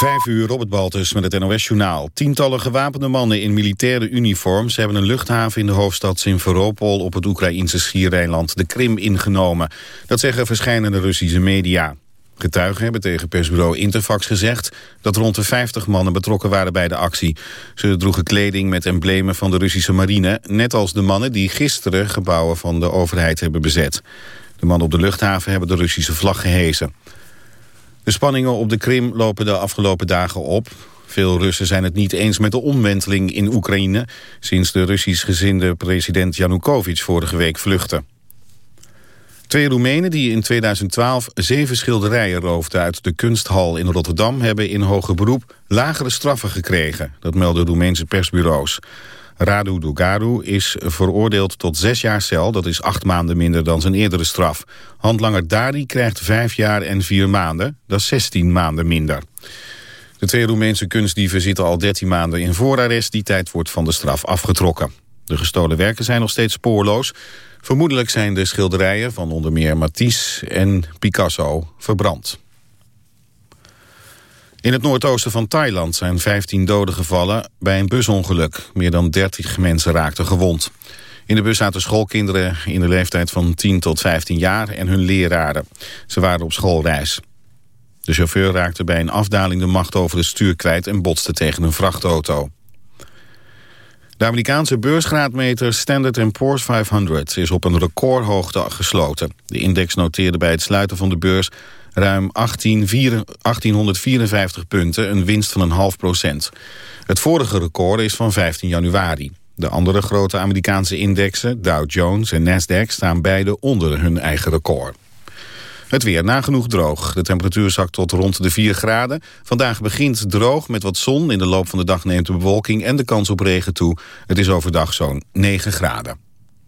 Vijf uur het Baltus met het NOS-journaal. Tientallen gewapende mannen in militaire uniforms... hebben een luchthaven in de hoofdstad Simferopol... op het Oekraïnse schiereiland de Krim ingenomen. Dat zeggen verschillende Russische media. Getuigen hebben tegen persbureau Interfax gezegd... dat rond de 50 mannen betrokken waren bij de actie. Ze droegen kleding met emblemen van de Russische marine... net als de mannen die gisteren gebouwen van de overheid hebben bezet. De mannen op de luchthaven hebben de Russische vlag gehezen. De spanningen op de Krim lopen de afgelopen dagen op. Veel Russen zijn het niet eens met de omwenteling in Oekraïne... sinds de Russisch gezinde president Yanukovych vorige week vluchtte. Twee Roemenen die in 2012 zeven schilderijen roofden uit de kunsthal in Rotterdam... hebben in hoger beroep lagere straffen gekregen. Dat melden Roemeense persbureaus. Radu Dugaru is veroordeeld tot zes jaar cel. Dat is acht maanden minder dan zijn eerdere straf. Handlanger Dari krijgt vijf jaar en vier maanden. Dat is zestien maanden minder. De twee Roemeense kunstdieven zitten al 13 maanden in voorarrest. Die tijd wordt van de straf afgetrokken. De gestolen werken zijn nog steeds spoorloos. Vermoedelijk zijn de schilderijen van onder meer Matisse en Picasso verbrand. In het noordoosten van Thailand zijn 15 doden gevallen bij een busongeluk. Meer dan 30 mensen raakten gewond. In de bus zaten schoolkinderen in de leeftijd van 10 tot 15 jaar en hun leraren. Ze waren op schoolreis. De chauffeur raakte bij een afdaling de macht over het stuur kwijt en botste tegen een vrachtauto. De Amerikaanse beursgraadmeter Standard Poor's 500 is op een recordhoogte gesloten. De index noteerde bij het sluiten van de beurs ruim 1854 punten, een winst van een half procent. Het vorige record is van 15 januari. De andere grote Amerikaanse indexen, Dow Jones en Nasdaq, staan beide onder hun eigen record. Het weer nagenoeg droog. De temperatuur zakt tot rond de 4 graden. Vandaag begint droog met wat zon. In de loop van de dag neemt de bewolking en de kans op regen toe. Het is overdag zo'n 9 graden.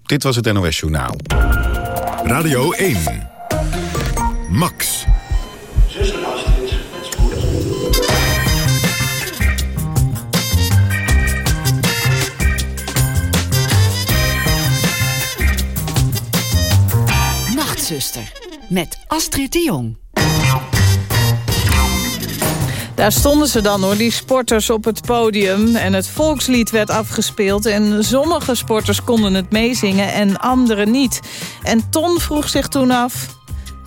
Dit was het NOS Journaal. Radio 1. Max. Met Astrid de Jong. Daar stonden ze dan hoor, die sporters op het podium. En het volkslied werd afgespeeld. En sommige sporters konden het meezingen en anderen niet. En Ton vroeg zich toen af...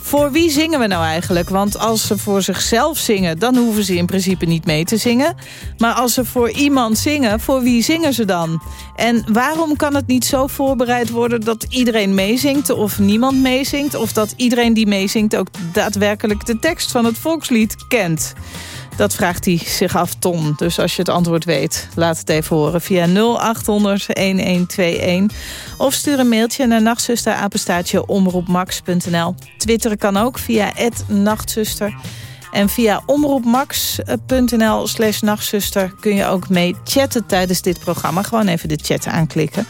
Voor wie zingen we nou eigenlijk? Want als ze voor zichzelf zingen, dan hoeven ze in principe niet mee te zingen. Maar als ze voor iemand zingen, voor wie zingen ze dan? En waarom kan het niet zo voorbereid worden dat iedereen meezingt of niemand meezingt? Of dat iedereen die meezingt ook daadwerkelijk de tekst van het volkslied kent? Dat vraagt hij zich af, Ton. Dus als je het antwoord weet, laat het even horen via 0800-1121. Of stuur een mailtje naar nachtzusterapenstaatje omroepmax.nl. Twitteren kan ook via nachtzuster. En via omroepmax.nl slash nachtzuster kun je ook mee chatten tijdens dit programma. Gewoon even de chat aanklikken.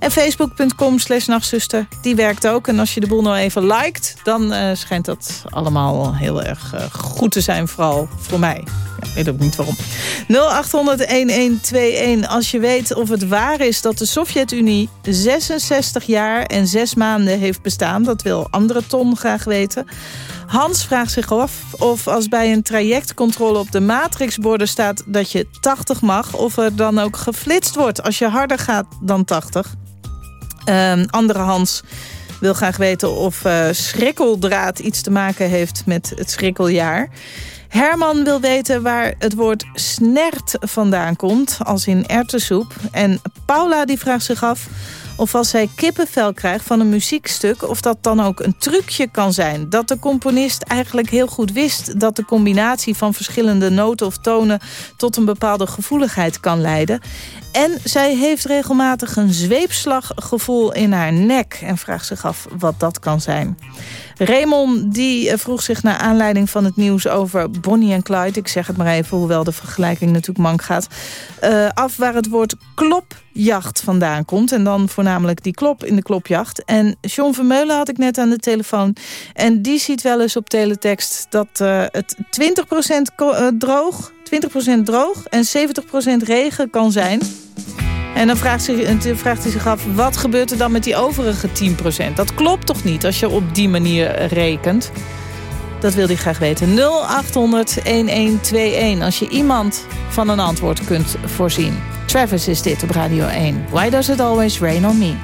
En facebook.com slash nachtzuster, die werkt ook. En als je de boel nou even liked, dan uh, schijnt dat allemaal heel erg uh, goed te zijn. Vooral voor mij. Ik weet ook niet waarom. 0800-1121 als je weet of het waar is dat de Sovjet-Unie 66 jaar en 6 maanden heeft bestaan. Dat wil andere Ton graag weten. Hans vraagt zich af of als bij een trajectcontrole op de matrixborden staat dat je 80 mag... of er dan ook geflitst wordt als je harder gaat dan 80. Uh, andere Hans wil graag weten of uh, schrikkeldraad iets te maken heeft met het schrikkeljaar. Herman wil weten waar het woord snert vandaan komt, als in ertessoep. En Paula die vraagt zich af of als zij kippenvel krijgt van een muziekstuk... of dat dan ook een trucje kan zijn. Dat de componist eigenlijk heel goed wist... dat de combinatie van verschillende noten of tonen... tot een bepaalde gevoeligheid kan leiden. En zij heeft regelmatig een zweepslaggevoel in haar nek... en vraagt zich af wat dat kan zijn. Raymond die eh, vroeg zich naar aanleiding van het nieuws over Bonnie en Clyde... ik zeg het maar even, hoewel de vergelijking natuurlijk mank gaat... Uh, af waar het woord klopjacht vandaan komt. En dan voornamelijk die klop in de klopjacht. En John Vermeulen had ik net aan de telefoon. En die ziet wel eens op teletext dat uh, het 20% droog 20% droog en 70% regen kan zijn. En dan vraagt, zich, hij zich af, wat gebeurt er dan met die overige 10%? Dat klopt toch niet als je op die manier rekent? Dat wil hij graag weten. 0800-1121 als je iemand van een antwoord kunt voorzien. Travis is dit op Radio 1. Why does it always rain on me?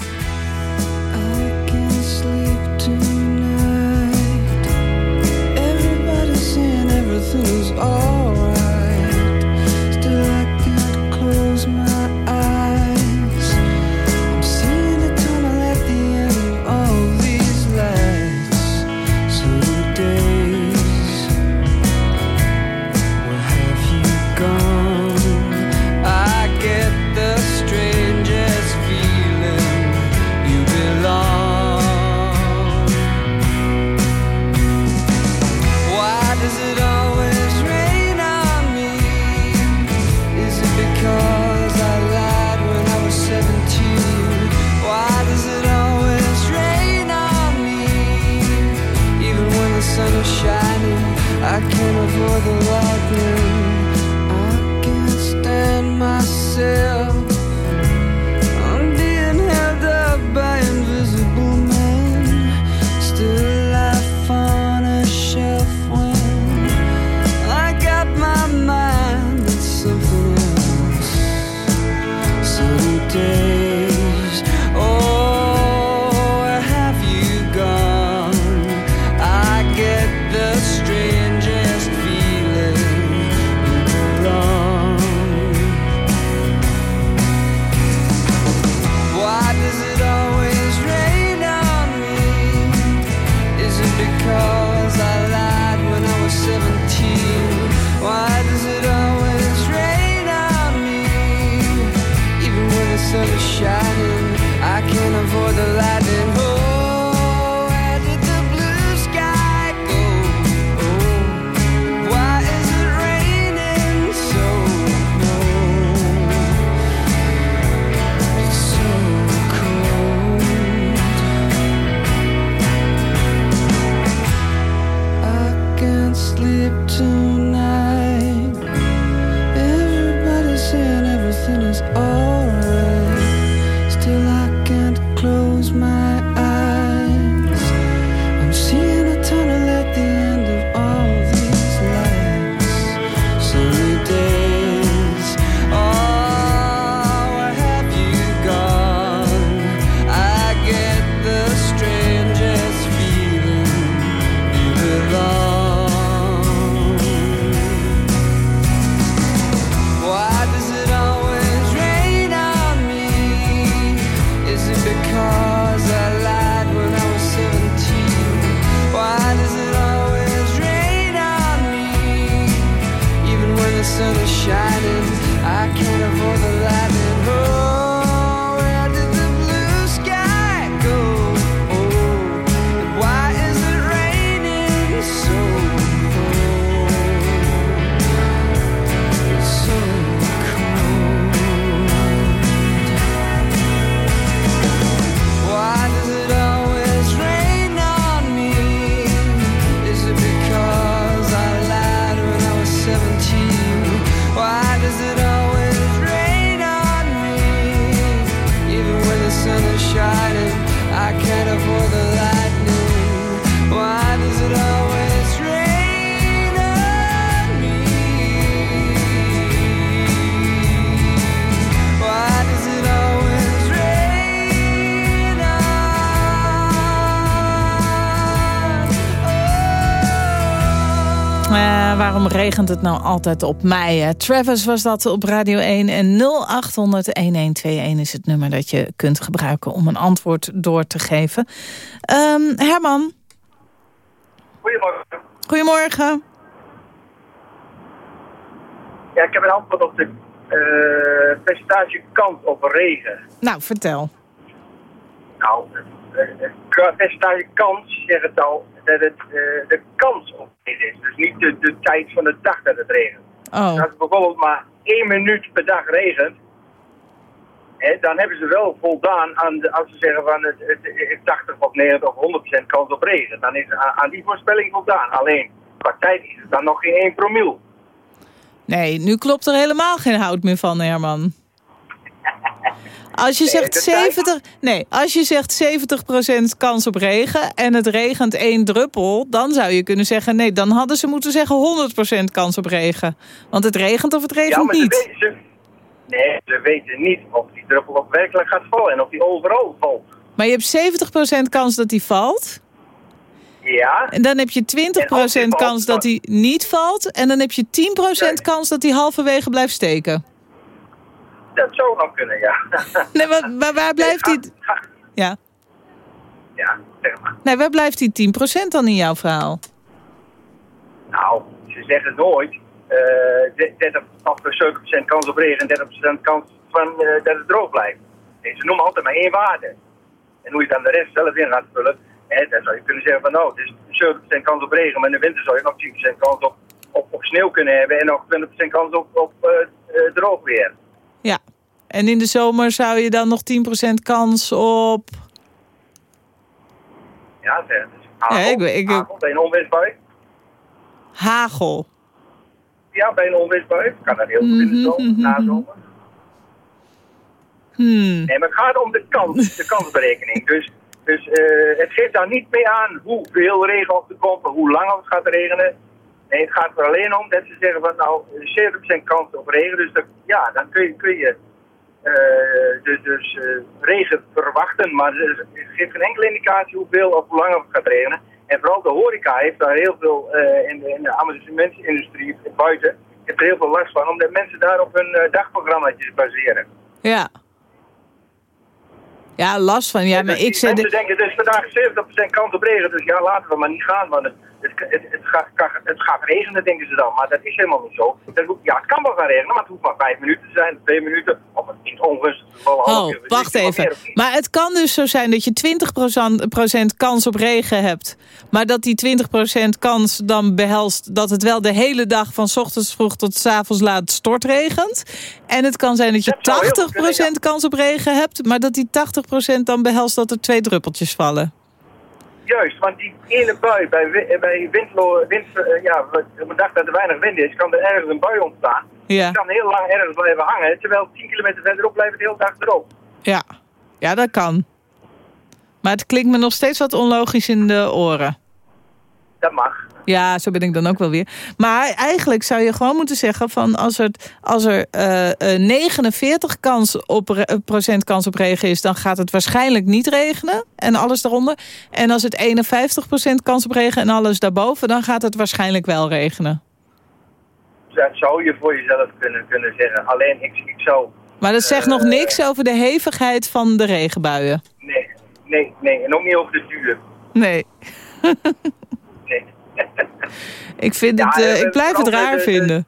Het nou altijd op mij? Travis was dat op Radio 1 en 0800-1121 is het nummer dat je kunt gebruiken om een antwoord door te geven. Um, Herman? Goedemorgen. Goedemorgen. Ja, ik heb een antwoord op de uh, percentage kans op regen. Nou, vertel. Nou, uh, percentage kans, zeg het al, dat het uh, de kans op is. Dus niet de, de tijd van de dag dat het regent. Oh. Als het bijvoorbeeld maar één minuut per dag regent, hè, dan hebben ze wel voldaan aan, de, als ze zeggen van het, het, het 80 of 90 of 100% kans op regen. Dan is aan, aan die voorspelling voldaan. Alleen, qua tijd is het dan nog geen 1 promiel. Nee, nu klopt er helemaal geen hout meer van, Herman. Als je zegt de tijd- 70, nee, als je zegt 70% kans op regen en het regent één druppel, dan zou je kunnen zeggen nee, dan hadden ze moeten zeggen 100% kans op regen. Want het regent of het Ja, regent maar ze niet. weten, ze, nee, ze weten niet of die druppel ook werkelijk gaat vallen en of die overal valt. Maar je hebt 70% kans dat die valt. Ja, En dan heb je 20% En als die kans valt, dat die niet valt. En dan heb je 10% Nee. kans dat die halverwege blijft steken. Dat zou nog kunnen, ja. Nee, maar, maar waar blijft die... Ga- ga- Ja. Ja, zeg maar. Nee, waar blijft die 10% dan in jouw verhaal? Nou, ze zeggen nooit eh 30 of 70% kans op regen en 30% kans van, eh, dat het droog blijft. Nee, ze noemen altijd maar één waarde. En hoe je dan de rest zelf in gaat vullen, hè, dan zou je kunnen zeggen van nou, het is 70% kans op regen, maar in de winter zou je nog 10% kans op, op, op sneeuw kunnen hebben en nog 20% kans op, op eh, eh, droog weer. Ja. En in de zomer zou je dan nog 10% kans op... Ja, zeg, dus hagel, Ja, ik- ik- hagel bij een onweersbui. Hagel. Ja, bij een onweersbui. Kan dat heel goed in de zomer, Mhm, na mhm. zomer. Hmm. Nee, maar het gaat om de kans, de kansberekening. Dus, dus eh, het geeft daar niet mee aan hoeveel regen op de komt, of hoe lang het gaat regenen. Nee, het gaat er alleen om dat ze zeggen van nou, 70% kans op regen. Dus dat, ja, dan kun je, kun je eh, dus, dus eh, regen verwachten, maar het geeft geen enkele indicatie hoeveel of hoe lang het gaat regenen. En vooral de horeca heeft daar heel veel, eh, in de, in de amusementsindustrie buiten, heeft er heel veel last van, omdat mensen daar op hun dagprogramma's baseren. Ja. Ja, last van. Ja, maar Dus ik zeg... Mensen denken, dus vandaag 70% kans op regen, dus ja, laten we maar niet gaan, want het, het, gaat, het gaat regenen, denken ze dan. Maar dat is helemaal niet zo. Dat hoeft- ja, het kan wel gaan regenen, maar het hoeft maar vijf minuten te zijn, twee minuten, of het een half Oh, wacht is even. Maar het kan dus zo zijn dat je 20% procent kans op regen hebt. Maar dat die 20% kans dan behelst dat het wel de hele dag van 's ochtends vroeg tot 's avonds laat stortregent. En het kan zijn dat je Dat zou heel goed 80% kunnen, kans op regen hebt. Maar dat die 80% dan behelst dat er twee druppeltjes vallen. Juist, want die ene bui bij, wi- bij windlo, wind, eh, ja, op een dag dat er weinig wind is, kan er ergens een bui ontstaan. Ja, Die kan heel lang ergens blijven hangen, terwijl 10 kilometer verderop blijft het de hele dag erop. ja. ja dat kan. Maar het klinkt me nog steeds wat onlogisch in de oren. Dat mag. Ja, zo ben ik dan ook wel weer. Maar eigenlijk zou je gewoon moeten zeggen... van als er, als er eh, eh, 49 kans op eh, procent kans op regen is... dan gaat het waarschijnlijk niet regenen en alles daaronder. En als het 51 procent kans op regen en alles daarboven... dan gaat het waarschijnlijk wel regenen. Dat zou je voor jezelf kunnen, kunnen zeggen. Alleen ik, ik zou Maar dat zegt nog niks over de hevigheid van de regenbuien. Nee, nee, nee. En ook niet over de duur. Nee. ik, vind het, eh, ik blijf het de- raar de- vinden.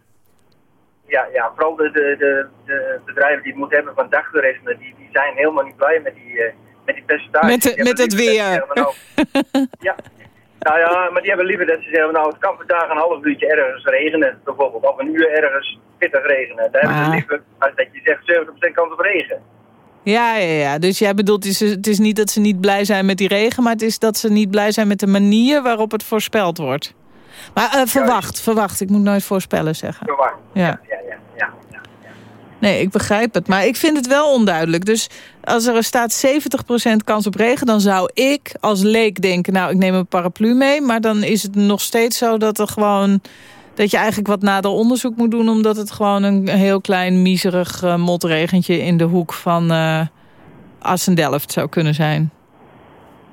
ja, ja, vooral de, de, de, de bedrijven die het moeten hebben van dagtoerisme, die, die zijn helemaal niet blij met die, eh, met die percentages. Met de- Die met het weer. nou, ja. Nou ja, maar die hebben liever dat ze zeggen, nou het kan vandaag een half uurtje ergens regenen, bijvoorbeeld. Of een uur ergens pittig regenen. Daar hebben ze liever als dat je zegt 70% kans op regen. Ja, ja, ja. Dus jij bedoelt, het is, het is niet dat ze niet blij zijn met die regen... maar het is dat ze niet blij zijn met de manier waarop het voorspeld wordt. Maar eh, verwacht, verwacht. Ik moet nooit voorspellen zeggen. Verwacht. Ja. Ja, ja, ja. ja, ja. Nee, ik begrijp het. Maar ik vind het wel onduidelijk. Dus als er staat 70% kans op regen... dan zou ik als leek denken... nou, ik neem een paraplu mee. Maar dan is het nog steeds zo dat er gewoon... dat je eigenlijk wat nader onderzoek moet doen... omdat het gewoon een heel klein, miserig eh, motregentje... in de hoek van eh Assendelft zou kunnen zijn.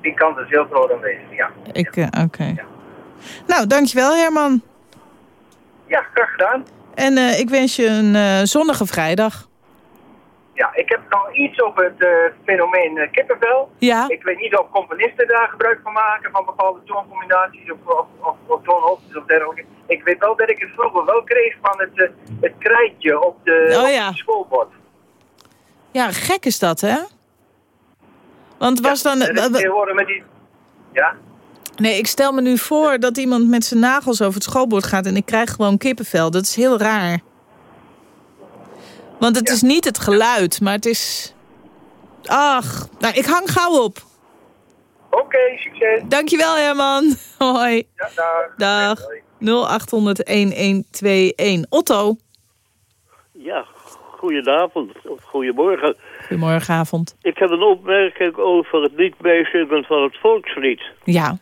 Die kans is heel groot aanwezig, ja. Ik, eh, Oké. Nou, dankjewel Herman. Ja, graag gedaan. En ik wens je een zonnige vrijdag. Ja, ik heb nog iets over het fenomeen eh, kippenvel. Ja? Ik weet niet of componisten daar gebruik van maken, van bepaalde tooncombinaties of, of, of, of toonhoogtes of dergelijke. Ik weet wel dat ik het vroeger wel kreeg van het, eh, het krijtje op de, Oh op ja. het schoolbord. Ja, gek is dat, hè? Want was dan... En het tegenwoordig met die... Ja? Nee, ik stel me nu voor dat iemand met zijn nagels over het schoolbord gaat... en ik krijg gewoon kippenvel. Dat is heel raar. Want het Ja. is niet het geluid, maar het is... Ach, nou, ik hang gauw op. Oké, succes. Dankjewel, Herman. Hoi. Ja, dag. Dag. Hoi. 0800-1121. Otto. Ja, goedenavond goedemorgen. Goedemorgenavond. Ik heb een opmerking over het niet meezingen van het volkslied. Ja.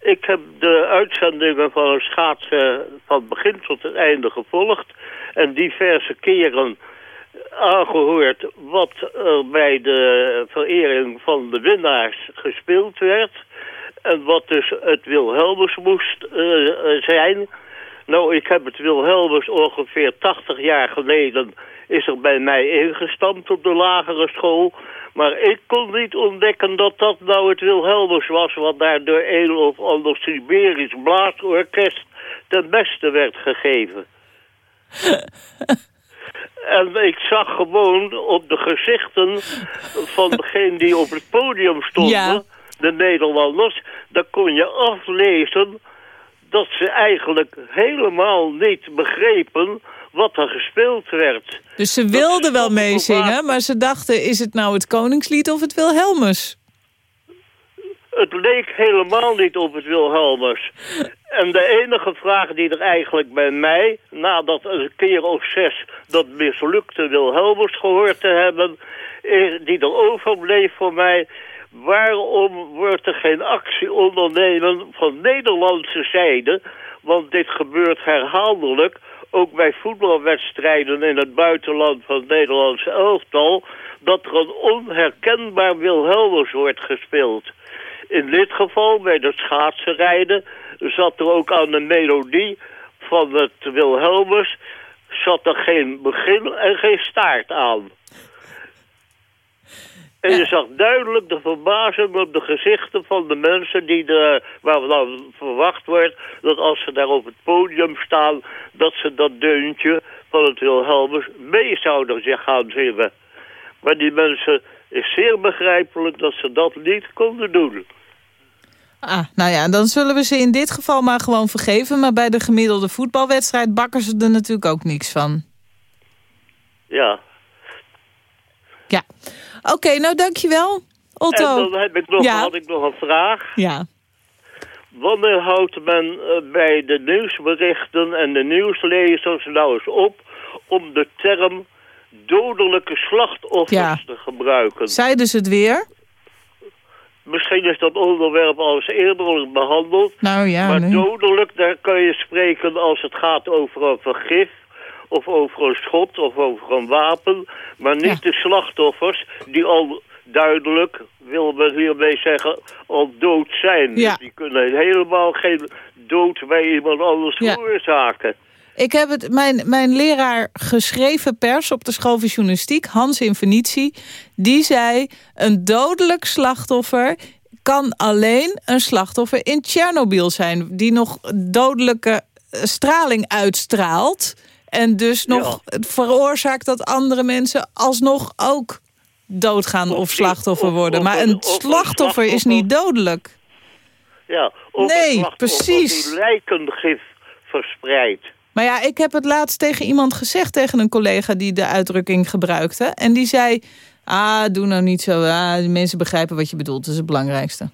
Ik heb de uitzendingen van het schaatsen van begin tot het einde gevolgd. En diverse keren aangehoord wat er bij de verering van de winnaars gespeeld werd. En wat dus het Wilhelmus moest uh, zijn. Nou, ik heb het Wilhelmus ongeveer 80 jaar geleden... is er bij mij ingestampt op de lagere school... Maar ik kon niet ontdekken dat dat nou het Wilhelmus was... wat daar door een of ander Siberisch blaasorkest ten beste werd gegeven. en ik zag gewoon op de gezichten van degene die op het podium stonden... de Nederlanders, daar kon je aflezen dat ze eigenlijk helemaal niet begrepen wat er gespeeld werd. Dus ze wilden wel meezingen, maar ze dachten... is het nou het Koningslied of het Wilhelmus? Het leek helemaal niet op het Wilhelmus. En de enige vraag die er eigenlijk bij mij... nadat een keer of zes dat mislukte Wilhelmus gehoord te hebben... die er overbleef voor mij... waarom wordt er geen actie ondernemen van Nederlandse zijde... want dit gebeurt herhaaldelijk ook bij voetbalwedstrijden in het buitenland van het Nederlandse elftal... dat er een onherkenbaar Wilhelmus wordt gespeeld. In dit geval, bij het schaatsenrijden, zat er ook aan de melodie van het Wilhelmus... zat er geen begin en geen staart aan. En je zag duidelijk de verbazing op de gezichten van de mensen die de, waar dan verwacht wordt dat als ze daar op het podium staan, dat ze dat deuntje van het Wilhelmus mee zouden gaan zingen. Maar die mensen is zeer begrijpelijk dat ze dat niet konden doen. Ah, nou ja, dan zullen we ze in dit geval maar gewoon vergeven. Maar bij de gemiddelde voetbalwedstrijd bakken ze er natuurlijk ook niks van. Ja. Ja. Oké, nou dankjewel, Otto. En dan heb ik nog, had ik nog een vraag. Ja. Wanneer houdt men eh, bij de nieuwsberichten en de nieuwslezers nou eens op... om de term dodelijke slachtoffers te gebruiken? Zeiden ze het weer? Misschien is dat onderwerp al eens eerder behandeld. Nou ja, Maar dodelijk, daar kan je spreken als het gaat over een vergif of over een schot of over een wapen. Maar niet de slachtoffers die al duidelijk, wil men hiermee zeggen, al dood zijn. Ja. die kunnen helemaal geen dood bij iemand anders veroorzaken. Ik heb het, mijn, mijn leraar geschreven pers op de school van journalistiek, Hans in Venitie, die zei, een dodelijk slachtoffer kan alleen een slachtoffer in Tsjernobyl zijn, die nog dodelijke straling uitstraalt. En dus nog veroorzaakt dat andere mensen alsnog ook doodgaan of, slachtoffer worden. maar een, slachtoffer, is niet dodelijk. Ja, of nee, precies. die lijkengif verspreidt. Maar ja, ik heb het laatst tegen iemand gezegd, tegen een collega die de uitdrukking gebruikte. En die zei, ah, doe nou niet zo, ah, mensen begrijpen wat je bedoelt, dat is het belangrijkste.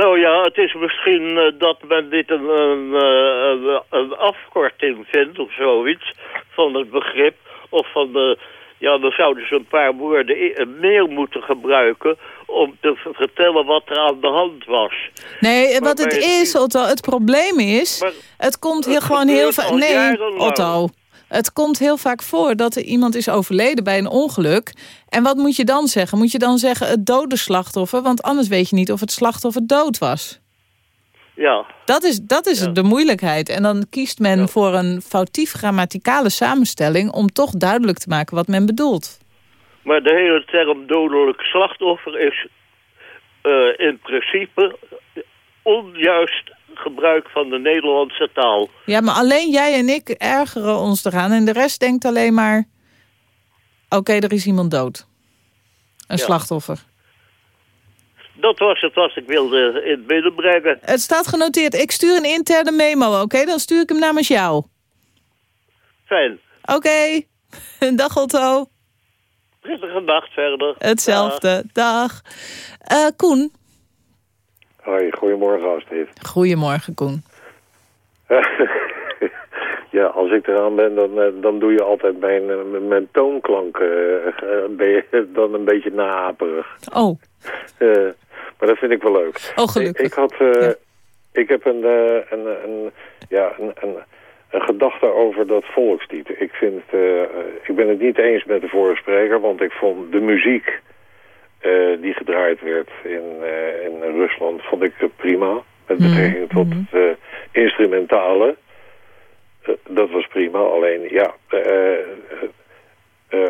Nou ja, het is misschien uh, dat men dit een, een, een, afkorting vindt of zoiets van het begrip. Of van de, ja, dan zouden ze een paar woorden meer moeten gebruiken om te vertellen wat er aan de hand was. Nee, wat het is, Otto, het probleem is, het komt hier gewoon heel vaak... Nee, Otto, het komt heel vaak voor dat er iemand is overleden bij een ongeluk. En wat moet je dan zeggen? Moet je dan zeggen het dode slachtoffer? Want anders weet je niet of het slachtoffer dood was. Ja. Dat is, dat is de moeilijkheid. En dan kiest men voor een foutief grammaticale samenstelling... om toch duidelijk te maken wat men bedoelt. Maar de hele term dodelijk slachtoffer is uh, in principe onjuist gebruik van de Nederlandse taal. Ja, maar alleen jij en ik ergeren ons eraan. En de rest denkt alleen maar... Oké, er is iemand dood. Een slachtoffer. Dat was het wat ik wilde in het midden brengen. Het staat genoteerd. Ik stuur een interne memo, oké? Dan stuur ik hem namens jou. Fijn. Oké. Dag Otto. Prettige nacht verder. Hetzelfde. Dag. Uh, Koen. Hoi, goedemorgen Astrid. Goedemorgen Koen. Ja, als ik eraan ben, dan, eh, dan doe je altijd mijn, eh, mijn toonklank eh, eh, ben je dan een beetje naaperig. Oh, maar dat vind ik wel leuk. oh gelukkig. Ik, ik had, Ja. ik heb een, een, een, ja, een, een, een gedachte over dat volkslied. Ik, vind, ik ben het niet eens met de vorige spreker, want ik vond de muziek eh, die gedraaid werd in, eh, in Rusland, vond ik prima. Met Mhm, betrekking tot het eh, instrumentale. Dat was prima, alleen ja...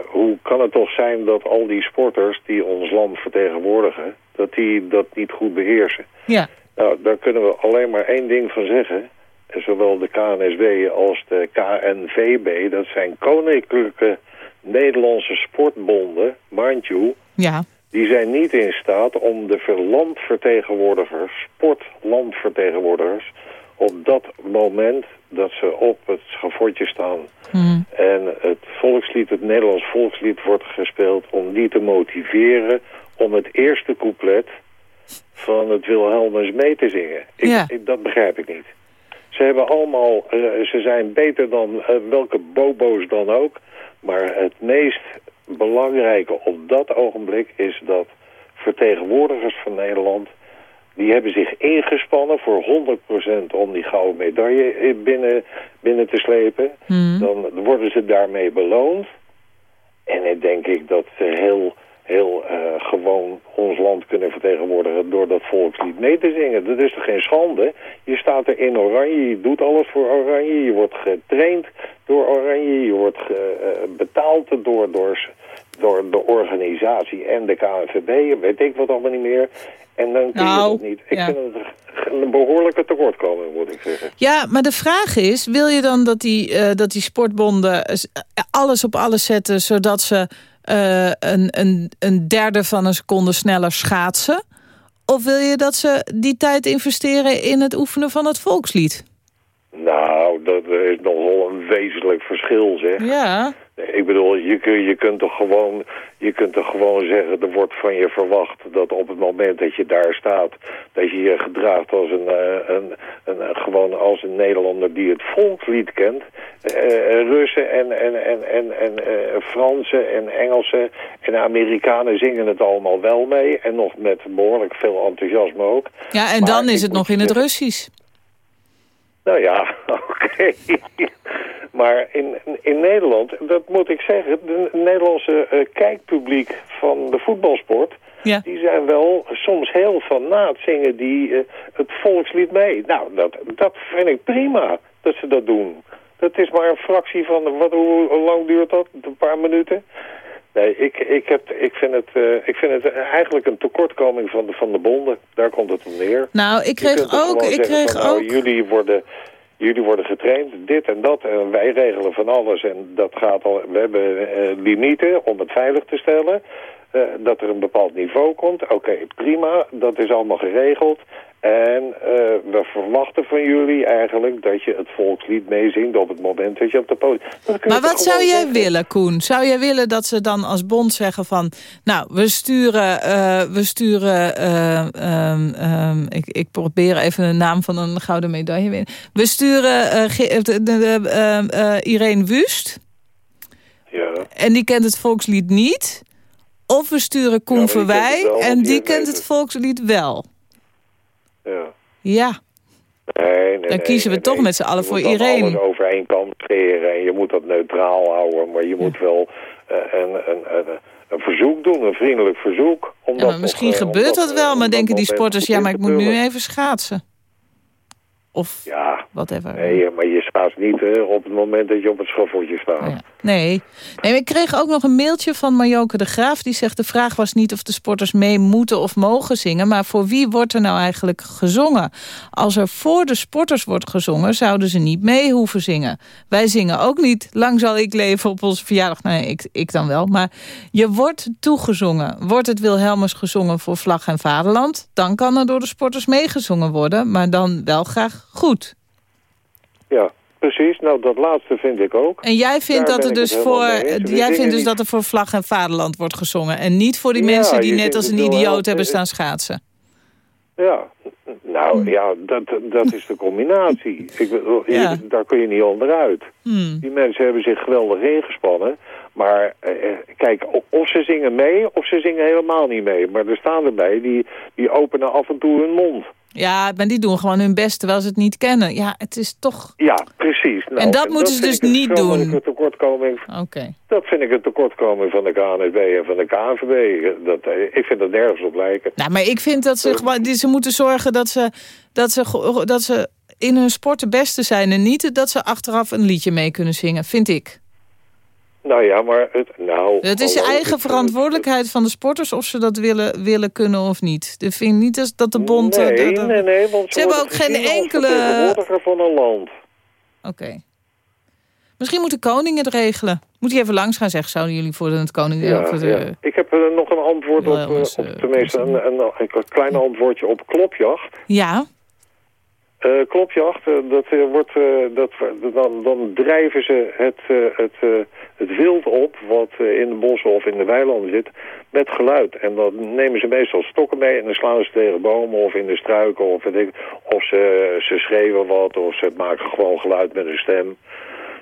hoe kan het toch zijn dat al die sporters die ons land vertegenwoordigen... dat die dat niet goed beheersen? Ja, Nou, daar kunnen we alleen maar één ding van zeggen. En Zowel de KNSB als de KNVB, dat zijn koninklijke Nederlandse sportbonden, mind you... ja. Die zijn niet in staat om de ver- landvertegenwoordigers, sportlandvertegenwoordigers... op dat moment dat ze op het schafotje staan Hm. en het volkslied, het Nederlands volkslied wordt gespeeld om die te motiveren om het eerste couplet van het Wilhelmus mee te zingen. Ik- dat begrijp ik niet. Ze hebben allemaal, eh, ze zijn beter dan eh, welke bobo's dan ook. Maar het meest belangrijke op dat ogenblik is dat vertegenwoordigers van Nederland... die hebben zich ingespannen voor 100% om die gouden medaille binnen, binnen te slepen. Hm. Dan worden ze daarmee beloond. En dan denk ik dat ze heel, heel eh, gewoon ons land kunnen vertegenwoordigen door dat volkslied mee te zingen. Dat is toch geen schande? Je staat er in oranje, je doet alles voor oranje, je wordt getraind door oranje, je wordt ge- eh, betaald door, door, door de organisatie en de KNVB, weet ik wat allemaal niet meer. En dan kun Nou, je dat niet. Ik ja. vind het een behoorlijke tekortkoming, moet ik zeggen. Ja, maar de vraag is, wil je dan dat die, eh, dat die sportbonden alles op alles zetten... zodat ze eh, een, een, een derde van een seconde sneller schaatsen? Of wil je dat ze die tijd investeren in het oefenen van het volkslied? Nou, dat is nogal een wezenlijk verschil, zeg. Ja, Ik bedoel, je, kun, je, kunt toch gewoon, je kunt toch gewoon zeggen, er wordt van je verwacht dat op het moment dat je daar staat, dat je je gedraagt als een, eh, een, een, een- gewoon als een Nederlander die het volkslied kent. Eh, Russen en, en, en, en, en eh, Fransen en Engelsen en Amerikanen zingen het allemaal wel mee. En nog met behoorlijk veel enthousiasme ook. ja en Maar dan is het nog in het Russisch. Nou ja, oké. maar in, in Nederland, dat moet ik zeggen, de Nederlandse eh, kijkpubliek van de voetbalsport... Ja. die zijn wel soms heel van na het zingen die eh, het volkslied mee. Nou, dat, dat vind ik prima dat ze dat doen. Dat is maar een fractie van, wat, hoe, hoe lang duurt dat? Een paar minuten? Nee, ik, ik, heb, ik, vind het, eh, ik vind het eigenlijk een tekortkoming van de, van de bonden. Daar komt het op neer. Nou, ik kreeg ook... Ik kreeg van, nou, ook jullie worden, jullie worden getraind, dit en dat. En wij regelen van alles. En dat gaat al, we hebben eh, limieten om het veilig te stellen. Eh, dat er een bepaald niveau komt. Oké, prima. Dat is allemaal geregeld. En eh, we verwachten van jullie eigenlijk dat je het volkslied meezingt op het moment dat je op de podium... Maar wat zou jij zeggen? willen, Koen? Zou jij willen dat ze dan als bond zeggen van... nou, we sturen... eh, we sturen eh, ehm, ehm, ik, ik probeer even de naam van een gouden medaille winnen. We sturen Ge- de, de, de, ehm, eh, Irene Wust. Ja. En die kent het volkslied niet. Of we sturen Koen het Verwij. en die kent het volkslied wel. ja. Ja. Nee, nee, Dan kiezen we nee, toch met z'n allen Je voor moet dan Irene. alles over één kant scheren en je moet dat neutraal houden. Maar je moet wel eh, een, een, een, een verzoek doen, een vriendelijk verzoek. Om Ja, dat maar misschien nog, eh, gebeurt dat, eh, wel. om Maar denken die sporters... ja, maar ik moet nu even schaatsen. Of Ja, whatever. nee, maar je schaats niet op het moment dat je op het schafotje staat. Oh ja. Nee. nee, ik kreeg ook nog een mailtje van Marjoke de Graaf. Die zegt de vraag was niet of de sporters mee moeten of mogen zingen. Maar voor wie wordt er nou eigenlijk gezongen? Als er voor de sporters wordt gezongen, zouden ze niet mee hoeven zingen. Wij zingen ook niet Lang zal ik leven op onze verjaardag. Nee, ik, ik dan wel. Maar je wordt toegezongen. Wordt het Wilhelmus gezongen voor vlag en vaderland... dan kan er door de sporters meegezongen worden. Maar dan wel graag goed. Ja, precies. Nou, dat laatste vind ik ook. En jij vindt Daar dat er dus voor jij vindt dus dat er voor vlag en vaderland wordt gezongen en niet voor die Ja, mensen die net als een idioot hebben staan schaatsen. Ja, nou ja, dat, dat is de combinatie. Ik, Ja. Daar kun je niet onderuit. Hmm. Die mensen hebben zich geweldig ingespannen. Maar eh, eh, kijk, of ze zingen mee of ze zingen helemaal niet mee. Maar er staan erbij, die, die openen af en toe hun mond. Ja, maar die doen gewoon hun best terwijl ze het niet kennen. Ja, het is toch... Ja, precies. Nou, En dat moeten ze dus ik een niet doen. Tekortkoming, Oké. dat vind ik een tekortkoming van de KNSB en van de KNVB. Dat, eh, ik vind dat nergens op lijken. Nou, maar ik vind dat ze gewoon... die- Ze moeten zorgen dat ze, dat ze, dat ze in hun sport de beste zijn... en niet dat ze achteraf een liedje mee kunnen zingen, vind ik. Nou ja, maar het... Nou, Het is hallo, eigen ik- verantwoordelijkheid van de sporters... of ze dat willen, willen kunnen of niet. Ik vind niet dat- de bond... eh, Nee, de- de- nee, nee, want Ze hebben ook geen enkele- vertegenwoordiger van een land. Oké. Misschien moet de koning het regelen. Moet hij even langs gaan zeggen... zouden jullie voor het koning... Ja, of het, ja. eh, Ik heb eh, nog een antwoord op, eh, op eh, tenminste een, een, een klein antwoordje op klopjacht. ja, Eh, klopjacht, eh, dat eh, wordt, dat, dan, dan drijven ze het, het, het wild op wat in de bossen of in de weilanden zit met geluid. En dan nemen ze meestal stokken mee en dan slaan ze tegen bomen of in de struiken of, weet ik, of ze, ze schreeuwen wat of ze maken gewoon geluid met hun stem.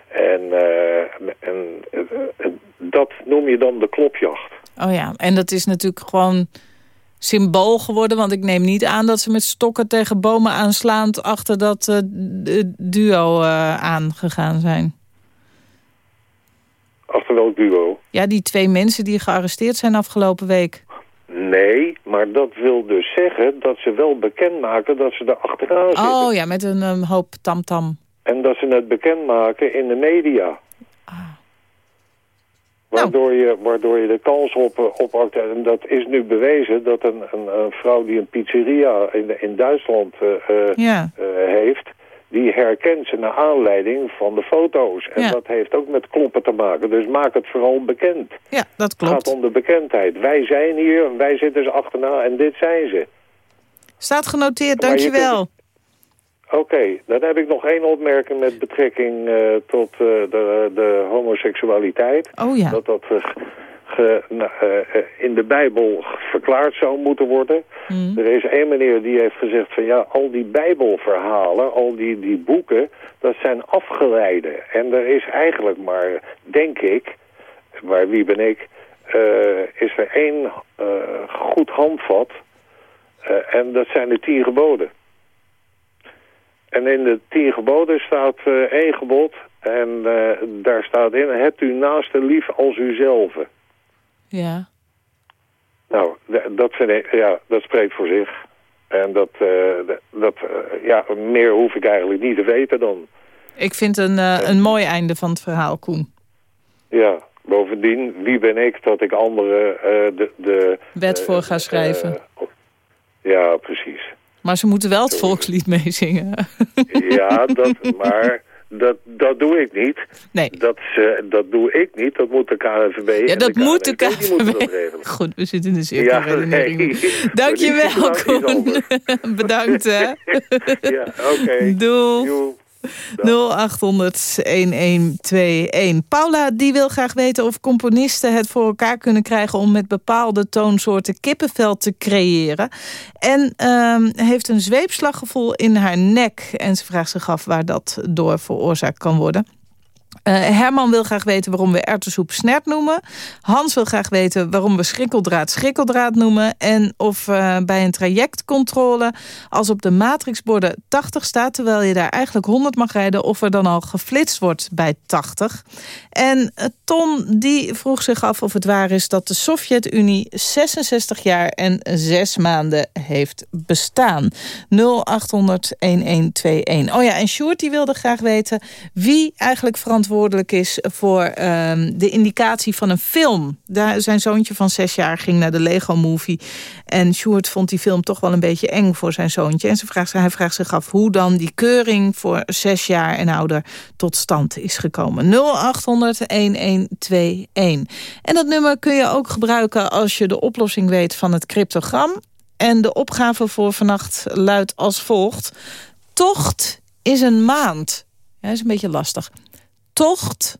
En, en dat noem je dan de klopjacht. oh ja. En dat is natuurlijk gewoon symbool geworden. Want ik neem niet aan dat ze met stokken tegen bomen aanslaand... achter dat eh, d- duo eh, aangegaan zijn. Achter welk duo? Ja, die twee mensen die gearresteerd zijn afgelopen week. Nee, maar dat wil dus zeggen dat ze wel bekendmaken dat ze er achteraan zitten. Oh ja, met een um, hoop tamtam. En dat ze het bekendmaken in de media. Ah. Waardoor, je, waardoor je de kans op, eh, en dat is nu bewezen, dat een, een, een vrouw die een pizzeria in, in Duitsland eh, eh, Ja, heeft, die herkent ze naar aanleiding van de foto's. En Ja. dat heeft ook met kloppen te maken. Dus maak het vooral bekend. ja dat Het gaat klopt. om de bekendheid. Wij zijn hier, en wij zitten ze achterna en dit zijn ze. Staat genoteerd, dankjewel. Oké, dan heb ik nog één opmerking met betrekking eh, tot eh, de, de homoseksualiteit. Oh ja. Dat dat eh, ge- nou, in de Bijbel verklaard zou moeten worden. Mm. Er is één meneer die heeft gezegd van ja, al die Bijbelverhalen, al die, die boeken, dat zijn afgeleiden. En er is eigenlijk maar, denk ik, maar wie ben ik, is er één goed handvat. en dat zijn de tien geboden. En in de tien geboden staat eh, één gebod. En eh, daar staat in, hebt u naaste lief als uzelf. Ja. Nou, dat, vind ik, ja, dat spreekt voor zich. En dat, eh, dat ja, meer hoef ik eigenlijk niet te weten dan. Ik vind een, een mooi einde van het verhaal, Koen. Ja, bovendien, wie ben ik dat ik anderen de, de... Wet voor ga schrijven. ja, precies. Maar ze moeten wel het volkslied meezingen. Ja, dat, maar dat, dat doe ik niet. Nee. Dat, dat doe ik niet. Dat moet de KNVB. Ja, dat de moet de KNVB. Goed, we zitten in de Ja, cirkelredenering. nee. Dankjewel, Koen. Bedankt, hè. Ja, oké. Doei. Joe. 0800-1121. Paula die wil graag weten of componisten het voor elkaar kunnen krijgen... om met bepaalde toonsoorten kippenvel te creëren. En ehm, heeft een zweepslaggevoel in haar nek. En ze vraagt zich af waar dat door veroorzaakt kan worden. Eh, Herman wil graag weten waarom we erwtensoep snert noemen. Hans wil graag weten waarom we schrikkeldraad schrikkeldraad noemen. En of eh, bij een trajectcontrole, als op de matrixborden 80 staat... terwijl je daar eigenlijk 100 mag rijden... of er dan al geflitst wordt bij 80. En eh, Ton die vroeg zich af of het waar is dat de Sovjet-Unie... 66 jaar en 6 maanden heeft bestaan. 0800-1121. Oh ja, en Sjoerd wilde graag weten... wie eigenlijk verantwoordelijk is voor ehm, de indicatie van een film. Daar, zijn zoontje van zes jaar ging naar de Lego Movie. En Sjoerd vond die film toch wel een beetje eng voor zijn zoontje. En ze vraagt, hij vraagt zich af hoe dan die keuring voor zes jaar en ouder tot stand is gekomen. 0800-1121. En dat nummer kun je ook gebruiken als je de oplossing weet van het cryptogram. En de opgave voor vannacht luidt als volgt. Tocht is een maand. Ja, dat is een beetje lastig. Tocht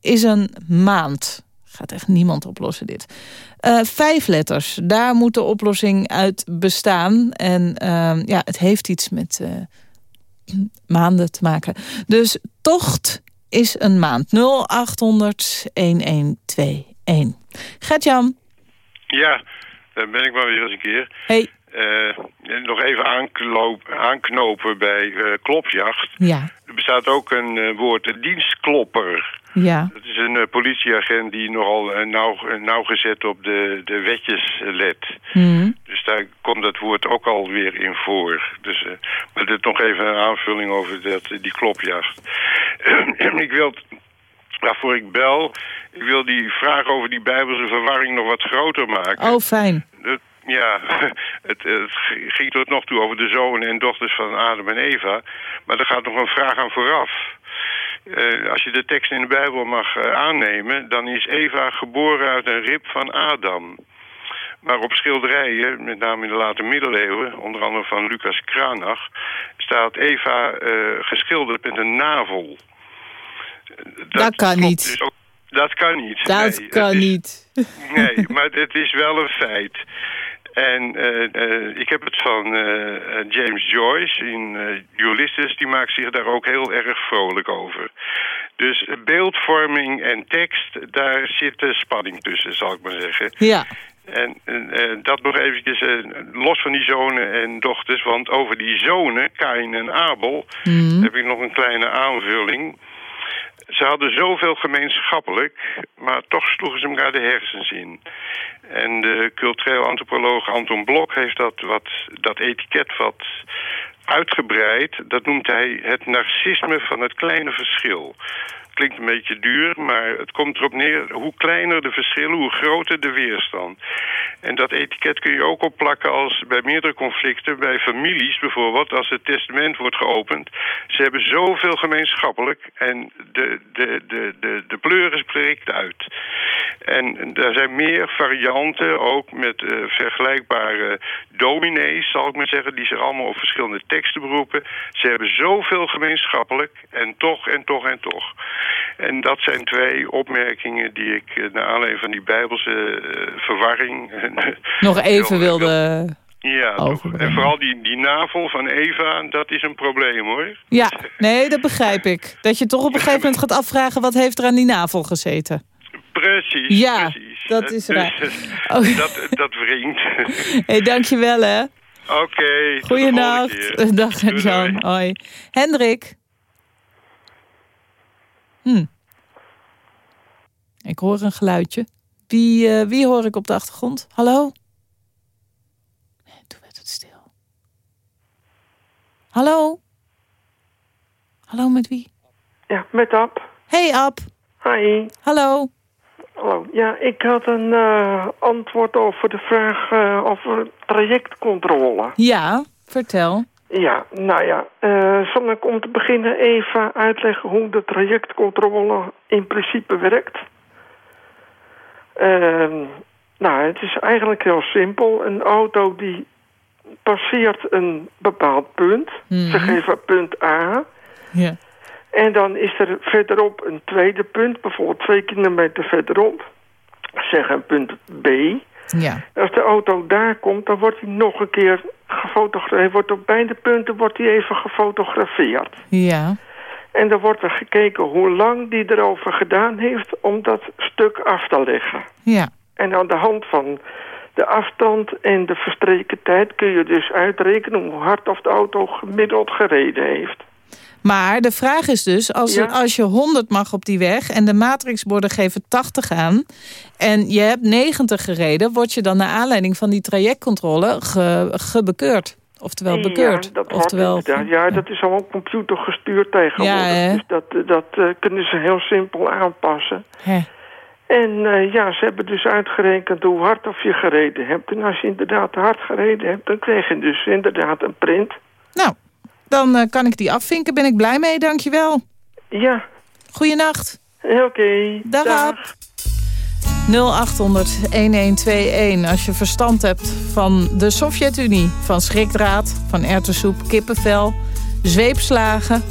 is een maand. Gaat echt niemand oplossen dit. Uh, vijf letters, daar moet de oplossing uit bestaan. En uh, ja, het heeft iets met uh, maanden te maken. Dus tocht is een maand. 0800 1121. Gert-Jan. Ja, daar ben ik maar weer eens een keer. Hey. Uh, nog even aanknopen bij uh, klopjacht. Ja. Er bestaat ook een uh, woord, dienstklopper. Ja. Dat is een politieagent die nogal nauw, nauwgezet op de, de wetjes let. Mm. Dus daar komt dat woord ook alweer in voor. Dus, maar dit nog even een aanvulling over dat, die klopjacht. ik wil waarvoor ik bel. Ik wil die vraag over die bijbelse verwarring nog wat groter maken. Oh, fijn. Ja, het, het, ging tot nog toe over de zonen en dochters van Adam en Eva. Maar er gaat nog een vraag aan vooraf. Uh, als je de tekst in de Bijbel mag uh, aannemen... dan is Eva geboren uit een rib van Adam. Maar op schilderijen, met name in de late middeleeuwen... onder andere van Lucas Cranach... staat Eva uh, geschilderd met een navel... Dat, dat kan niet. Dus ook, dat kan niet. Dat nee, kan is, niet. Nee, maar het is wel een feit. En uh, uh, ik heb het van uh, James Joyce in Ulysses. Die maakt zich daar ook heel erg vrolijk over. Dus beeldvorming en tekst, daar zit de spanning tussen, zal ik maar zeggen. Ja. En uh, dat nog eventjes uh, los van die zonen en dochters. Want over die zonen, Kain en Abel, mm. heb ik nog een kleine aanvulling. Ze hadden zoveel gemeenschappelijk, maar toch sloegen ze elkaar de hersens in. En de cultureel antropoloog Anton Blok heeft dat, wat, dat etiket wat uitgebreid. Dat noemt hij het narcisme van het kleine verschil. Klinkt een beetje duur, maar het komt erop neer... hoe kleiner de verschillen, hoe groter de weerstand. En dat etiket kun je ook opplakken als bij meerdere conflicten... bij families bijvoorbeeld, als het testament wordt geopend. Ze hebben zoveel gemeenschappelijk en de, de, de, de, de pleuris breekt uit. En er zijn meer varianten, ook met uh, vergelijkbare dominees, zal ik maar zeggen... die zich allemaal op verschillende teksten beroepen. Ze hebben zoveel gemeenschappelijk en toch en toch en toch... En dat zijn twee opmerkingen die ik naar aanleiding van die bijbelse uh, verwarring... Nog even wilde... Ja, en vooral die, die navel van Eva, dat is een probleem hoor. Ja, nee, dat begrijp ik. Dat je toch op een gegeven moment gaat afvragen... wat heeft er aan die navel gezeten? Precies, ja, precies. dat is raar. Dus, oh. dat, dat wringt. Hé, hey, dankjewel hè. Oké, okay, Goeienacht. Dag Jan. Hoi. Hendrik. Hm. Ik hoor een geluidje. Wie, uh, wie hoor ik op de achtergrond? Hallo? Nee, toen werd het stil. Hallo? Hallo, met wie? Ja, met Ab. Hey Ab. Hi. Hallo. Hallo. Ja, ik had een uh, antwoord over de vraag uh, over trajectcontrole. Ja, vertel. Ja, nou ja, uh, zal ik om te beginnen even uitleggen hoe de trajectcontrole in principe werkt? Uh, nou, het is eigenlijk heel simpel. Een auto die passeert een bepaald punt. Mm -hmm. Ze geven punt A. Ja. En dan is er verderop een tweede punt, bijvoorbeeld twee kilometer verderop. Zeg een punt B. Ja. Als de auto daar komt, dan wordt hij nog een keer gefotografeerd. Wordt op beide punten wordt hij even gefotografeerd. Ja. En dan wordt er gekeken hoe lang die erover gedaan heeft om dat stuk af te leggen. Ja. En aan de hand van de afstand en de verstreken tijd kun je dus uitrekenen hoe hard of de auto gemiddeld gereden heeft. Maar de vraag is dus, als, Ja. als je 100 mag op die weg... en de matrixborden geven 80 aan... en je hebt 90 gereden... word je dan naar aanleiding van die trajectcontrole ge, gebekeurd. Oftewel bekeurd. Ja, dat Oftewel. Ja, dat is allemaal computergestuurd tegenwoordig. Ja, dus dat, dat eh, kunnen ze heel simpel aanpassen. Hè. En eh, ja, ze hebben dus uitgerekend hoe hard of je gereden hebt. En als je inderdaad hard gereden hebt, dan krijg je dus inderdaad een print. Nou, dan eh, kan ik die afvinken. Ben ik blij mee, dankjewel. Ja, Goeienacht. oké. Dag, Aap. 0800-1121 als je verstand hebt van de Sovjet-Unie. Van schrikdraad, van erwtensoep, kippenvel, zweepslagen.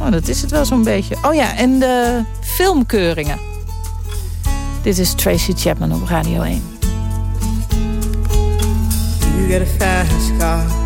Oh, dat is het wel zo'n beetje. Oh ja, en de filmkeuringen. Dit is Tracy Chapman op Radio 1. You get a fast car.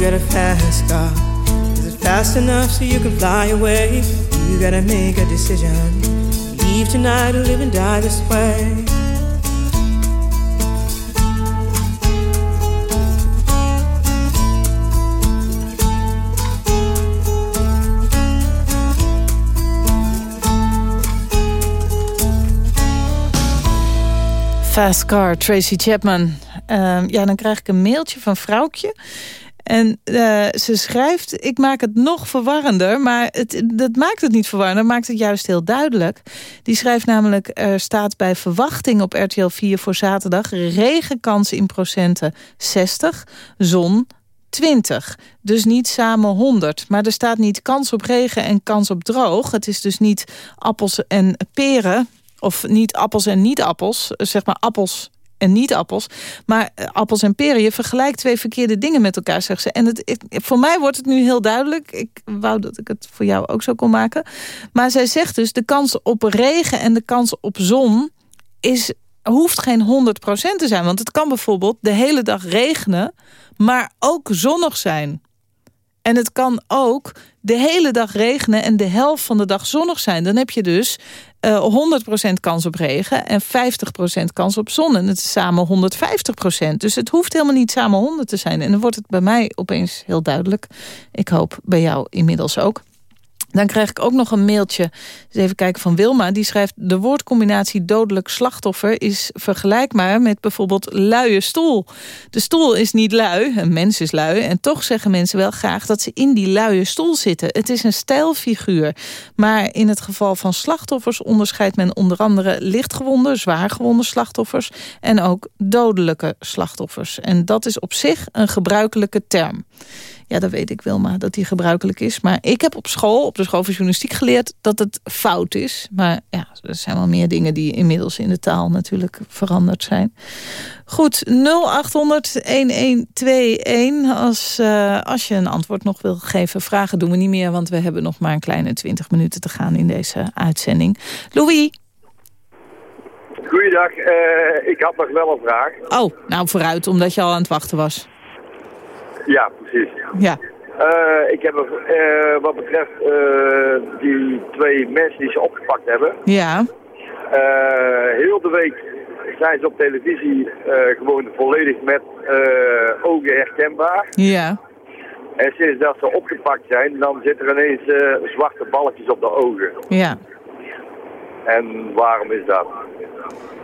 You got a fast car. Is it fast enough so you can fly away? You gotta make a decision. Leave tonight or live and die this way. Fast Car, Tracy Chapman. Ehm, ja, dan krijg ik een mailtje van vrouwtje. En eh, ze schrijft, ik maak het nog verwarrender, maar het, dat maakt het niet verwarrender, maakt het juist heel duidelijk. Die schrijft namelijk, er staat bij verwachting op RTL 4 voor zaterdag regenkans in procenten 60, zon 20. Dus niet samen 100. Maar er staat niet kans op regen en kans op droog. Het is dus niet appels en peren. Of niet appels en niet-appels. Zeg maar appels en niet appels. Maar eh, appels en peren, je vergelijkt twee verkeerde dingen met elkaar, zegt ze. En het, voor mij wordt het nu heel duidelijk. Ik wou dat ik het voor jou ook zo kon maken. Maar zij zegt dus, de kans op regen en de kans op zon... Is, hoeft geen 100% te zijn. Want het kan bijvoorbeeld de hele dag regenen... maar ook zonnig zijn. En het kan ook de hele dag regenen en de helft van de dag zonnig zijn. Dan heb je dus eh 100% kans op regen en 50% kans op zon. En het is samen 150%. Dus het hoeft helemaal niet samen 100 te zijn. En dan wordt het bij mij opeens heel duidelijk. Ik hoop bij jou inmiddels ook. Dan krijg ik ook nog een mailtje. Eens even kijken van Wilma. Die schrijft... de woordcombinatie dodelijk slachtoffer is vergelijkbaar met bijvoorbeeld luie stoel. De stoel is niet lui, een mens is lui... en toch zeggen mensen wel graag dat ze in die luie stoel zitten. Het is een stijlfiguur. Maar in het geval van slachtoffers onderscheidt men onder andere... lichtgewonde, zwaargewonde slachtoffers... en ook dodelijke slachtoffers. En dat is op zich een gebruikelijke term. Ja, dat weet ik Wilma, dat die gebruikelijk is. Maar ik heb op school, op de school van journalistiek geleerd... dat het fout is. Maar ja, er zijn wel meer dingen die inmiddels in de taal natuurlijk veranderd zijn. Goed, 0800-1121 als, eh, als je een antwoord nog wil geven. Vragen doen we niet meer, want we hebben nog maar een kleine 20 minuten te gaan in deze uitzending. Louis? Goeiedag, eh, ik had nog wel een vraag. Oh, nou vooruit, omdat je al aan het wachten was. Ja, precies. Ja. Eh, ik heb eh, wat betreft eh, die twee mensen die ze opgepakt hebben. Ja. heel de week zijn ze op televisie gewoon volledig met ogen herkenbaar. Ja. En sinds dat ze opgepakt zijn, dan zitten er ineens zwarte balkjes op de ogen. Ja. En waarom is dat?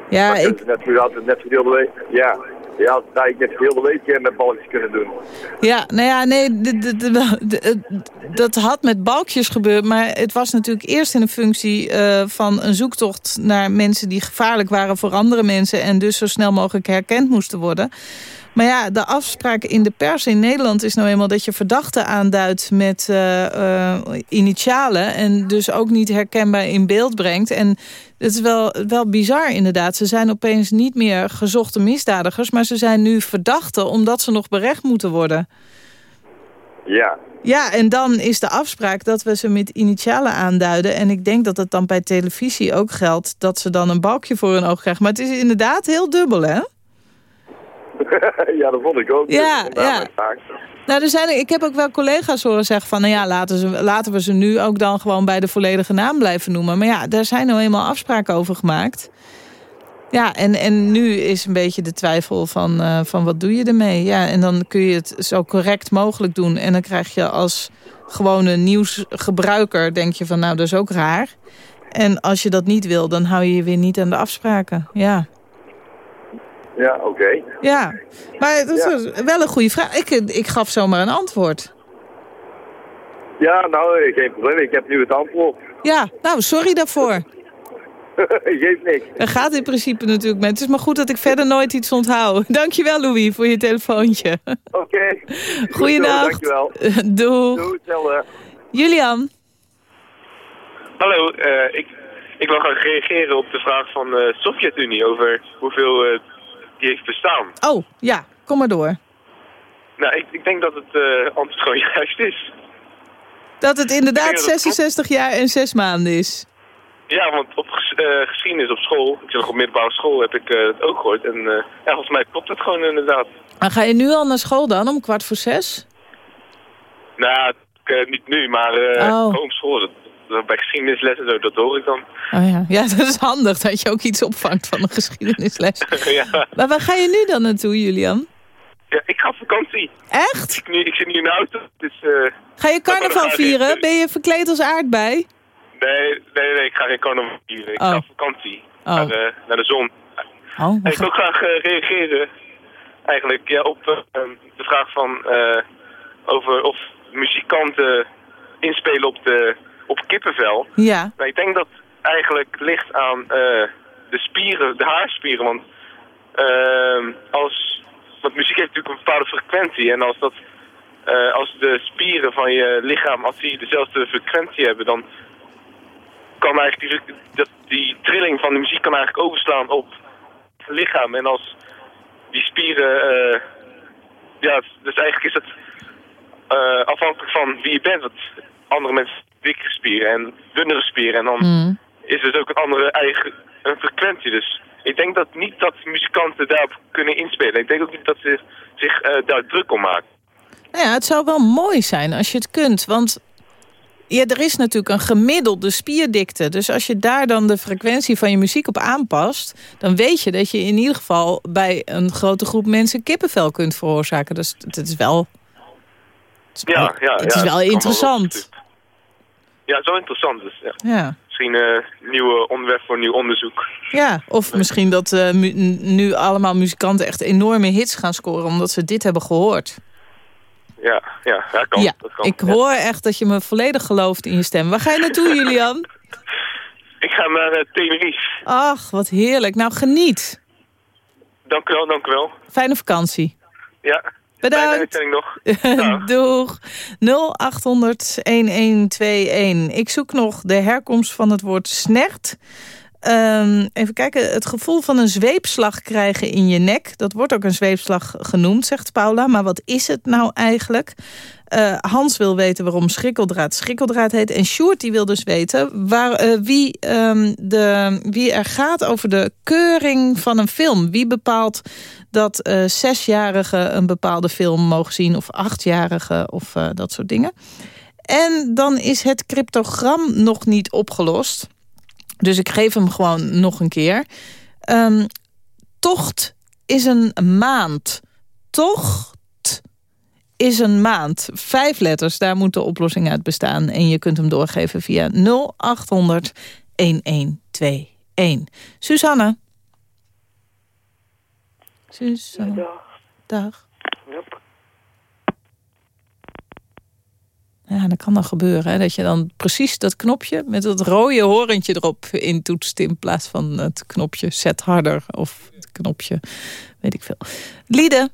Ja, dat ik, net, net heel de week, ja, ja, dat ik zo heel de week eh, met balkjes kunnen doen. Ja, nou ja, nee, d- dat had met balkjes gebeurd. Maar het was natuurlijk eerst in een functie eh, van een zoektocht naar mensen die gevaarlijk waren voor andere mensen. En dus zo snel mogelijk herkend moesten worden. Maar ja, de afspraak in de pers in Nederland is nou eenmaal dat je verdachten aanduidt met eh, eh, initialen. En dus ook niet herkenbaar in beeld brengt. En het is wel, wel bizar inderdaad. Ze zijn opeens niet meer gezochte misdadigers. Maar ze zijn nu verdachten omdat ze nog berecht moeten worden. Ja, Ja, en dan is de afspraak dat we ze met initialen aanduiden. En ik denk dat het dan bij televisie ook geldt... dat ze dan een balkje voor hun oog krijgen. Maar het is inderdaad heel dubbel, hè? ja, dat vond ik ook. Ja, ja. Nou, er zijn, ik heb ook wel collega's horen zeggen van... nou ja, laten, ze, laten we ze nu ook dan gewoon bij de volledige naam blijven noemen. Maar ja, daar zijn nou eenmaal afspraken over gemaakt. Ja, en, en nu is een beetje de twijfel van, eh, van wat doe je ermee? Ja, en dan kun je het zo correct mogelijk doen. En dan krijg je als gewone nieuwsgebruiker... denk je van, nou, dat is ook raar. En als je dat niet wil, dan hou je je weer niet aan de afspraken. Ja. Ja, oké. Ja, maar dat Ja. is wel een goede vraag. Ik, ik gaf zomaar een antwoord. Ja, nou, eh, geen probleem. Ik heb nu het antwoord. Ja, nou, sorry daarvoor. Geeft niks. Dat gaat in principe natuurlijk met. Het is maar goed dat ik verder nooit iets onthoud. Dankjewel, Louis, voor je telefoontje. Oké. Goeiedag. Goed zo, Dankjewel. Doeg. Doei, hetzelfde. Julian. Hallo, eh, ik, ik wil graag reageren op de vraag van de Sovjet-Unie over hoeveel eh, die heeft bestaan. Oh, ja, kom maar door. Nou, ik, ik denk dat het eh, antwoord gewoon juist is. Dat het inderdaad Ik denk dat het 66 jaar en 6 maanden is. Ja, want op eh, geschiedenis op school, ik zit nog op middelbare school, heb ik eh, het ook gehoord. En ja, volgens mij klopt het gewoon inderdaad. Maar ga je nu al naar school dan, om kwart voor zes? Nou, ik, niet nu, maar Oh. gewoon bij geschiedenislessen, zo, dat hoor ik dan. Oh ja. ja, dat is handig dat je ook iets opvangt van een geschiedenisles. ja. Maar waar ga je nu dan naartoe, Julian? ja, ik ga op vakantie. Echt? Ik, nu, ik zit nu in de auto, dus... eh, Ga je carnaval vieren? Ben je verkleed als aardbei? Nee, nee, nee, ik ga geen carnaval vieren. Ik Oh. ga op vakantie. Oh. Naar, de, naar de zon. Oh, En ik wil graag eh, reageren eigenlijk ja, op eh, de vraag van eh, over of muzikanten inspelen op, de, op kippenvel. Ja. Nou, ik denk dat eigenlijk ligt aan eh, de spieren, de haarspieren. Want, ehm, als, want muziek heeft natuurlijk een bepaalde frequentie. En als dat eh, als de spieren van je lichaam, als die dezelfde frequentie hebben, dan kan eigenlijk die, dat, die trilling van de muziek kan eigenlijk overslaan op het lichaam. En als die spieren, eh, ja, dus eigenlijk is het afhankelijk van wie je bent. Want andere mensen dikkere spieren en dunnere spieren. En dan Hmm. is dus ook een andere eigen een frequentie. Dus ik denk dat niet dat muzikanten daarop kunnen inspelen. Ik denk ook niet dat ze zich eh, daar druk om maken. Nou ja, het zou wel mooi zijn als je het kunt. Want ja, er is natuurlijk een gemiddelde spierdikte. Dus als je daar dan de frequentie van je muziek op aanpast... dan weet je dat je in ieder geval bij een grote groep mensen kippenvel kunt veroorzaken. Dus het is wel, Ja, ja, het is ja, wel interessant. Ja, zo interessant. Dus ja. Ja. Misschien een nieuwe onderwerp voor nieuw onderzoek. Ja, of misschien dat eh, nu allemaal muzikanten echt enorme hits gaan scoren... omdat ze dit hebben gehoord. Ja, ja, ja, kan. ja, dat kan. ik hoor echt dat je me volledig gelooft in je stem. Waar ga je naartoe, Julian? Ik ga naar uh, Tenerife. Ach, wat heerlijk. Nou, geniet. Dank u wel, dank u wel. Fijne vakantie. Ja. Bedankt. Fijne nog. Doeg. 0800-1121. Ik zoek nog de herkomst van het woord snert. Ehm, even kijken, het gevoel van een zweepslag krijgen in je nek. Dat wordt ook een zweepslag genoemd, zegt Paula. Maar wat is het nou eigenlijk? Eh, Hans wil weten waarom schrikkeldraad schrikkeldraad heet. En Sjoerd wil dus weten waar, eh, wie, ehm, de, wie er gaat over de keuring van een film. Wie bepaalt dat eh, zesjarigen een bepaalde film mogen zien... of achtjarigen of dat soort dingen. En dan is het cryptogram nog niet opgelost. Dus ik geef hem gewoon nog een keer. Ehm, tocht is een maand. Tocht is een maand. Vijf letters, daar moet de oplossing uit bestaan. En je kunt hem doorgeven via 0800 1121. Susanne. Susanne. Dag. Ja, dat kan dan gebeuren. Hè? Dat je dan precies dat knopje met dat rode horentje erop intoetst... in plaats van het knopje zet harder of het knopje weet ik veel. Liede.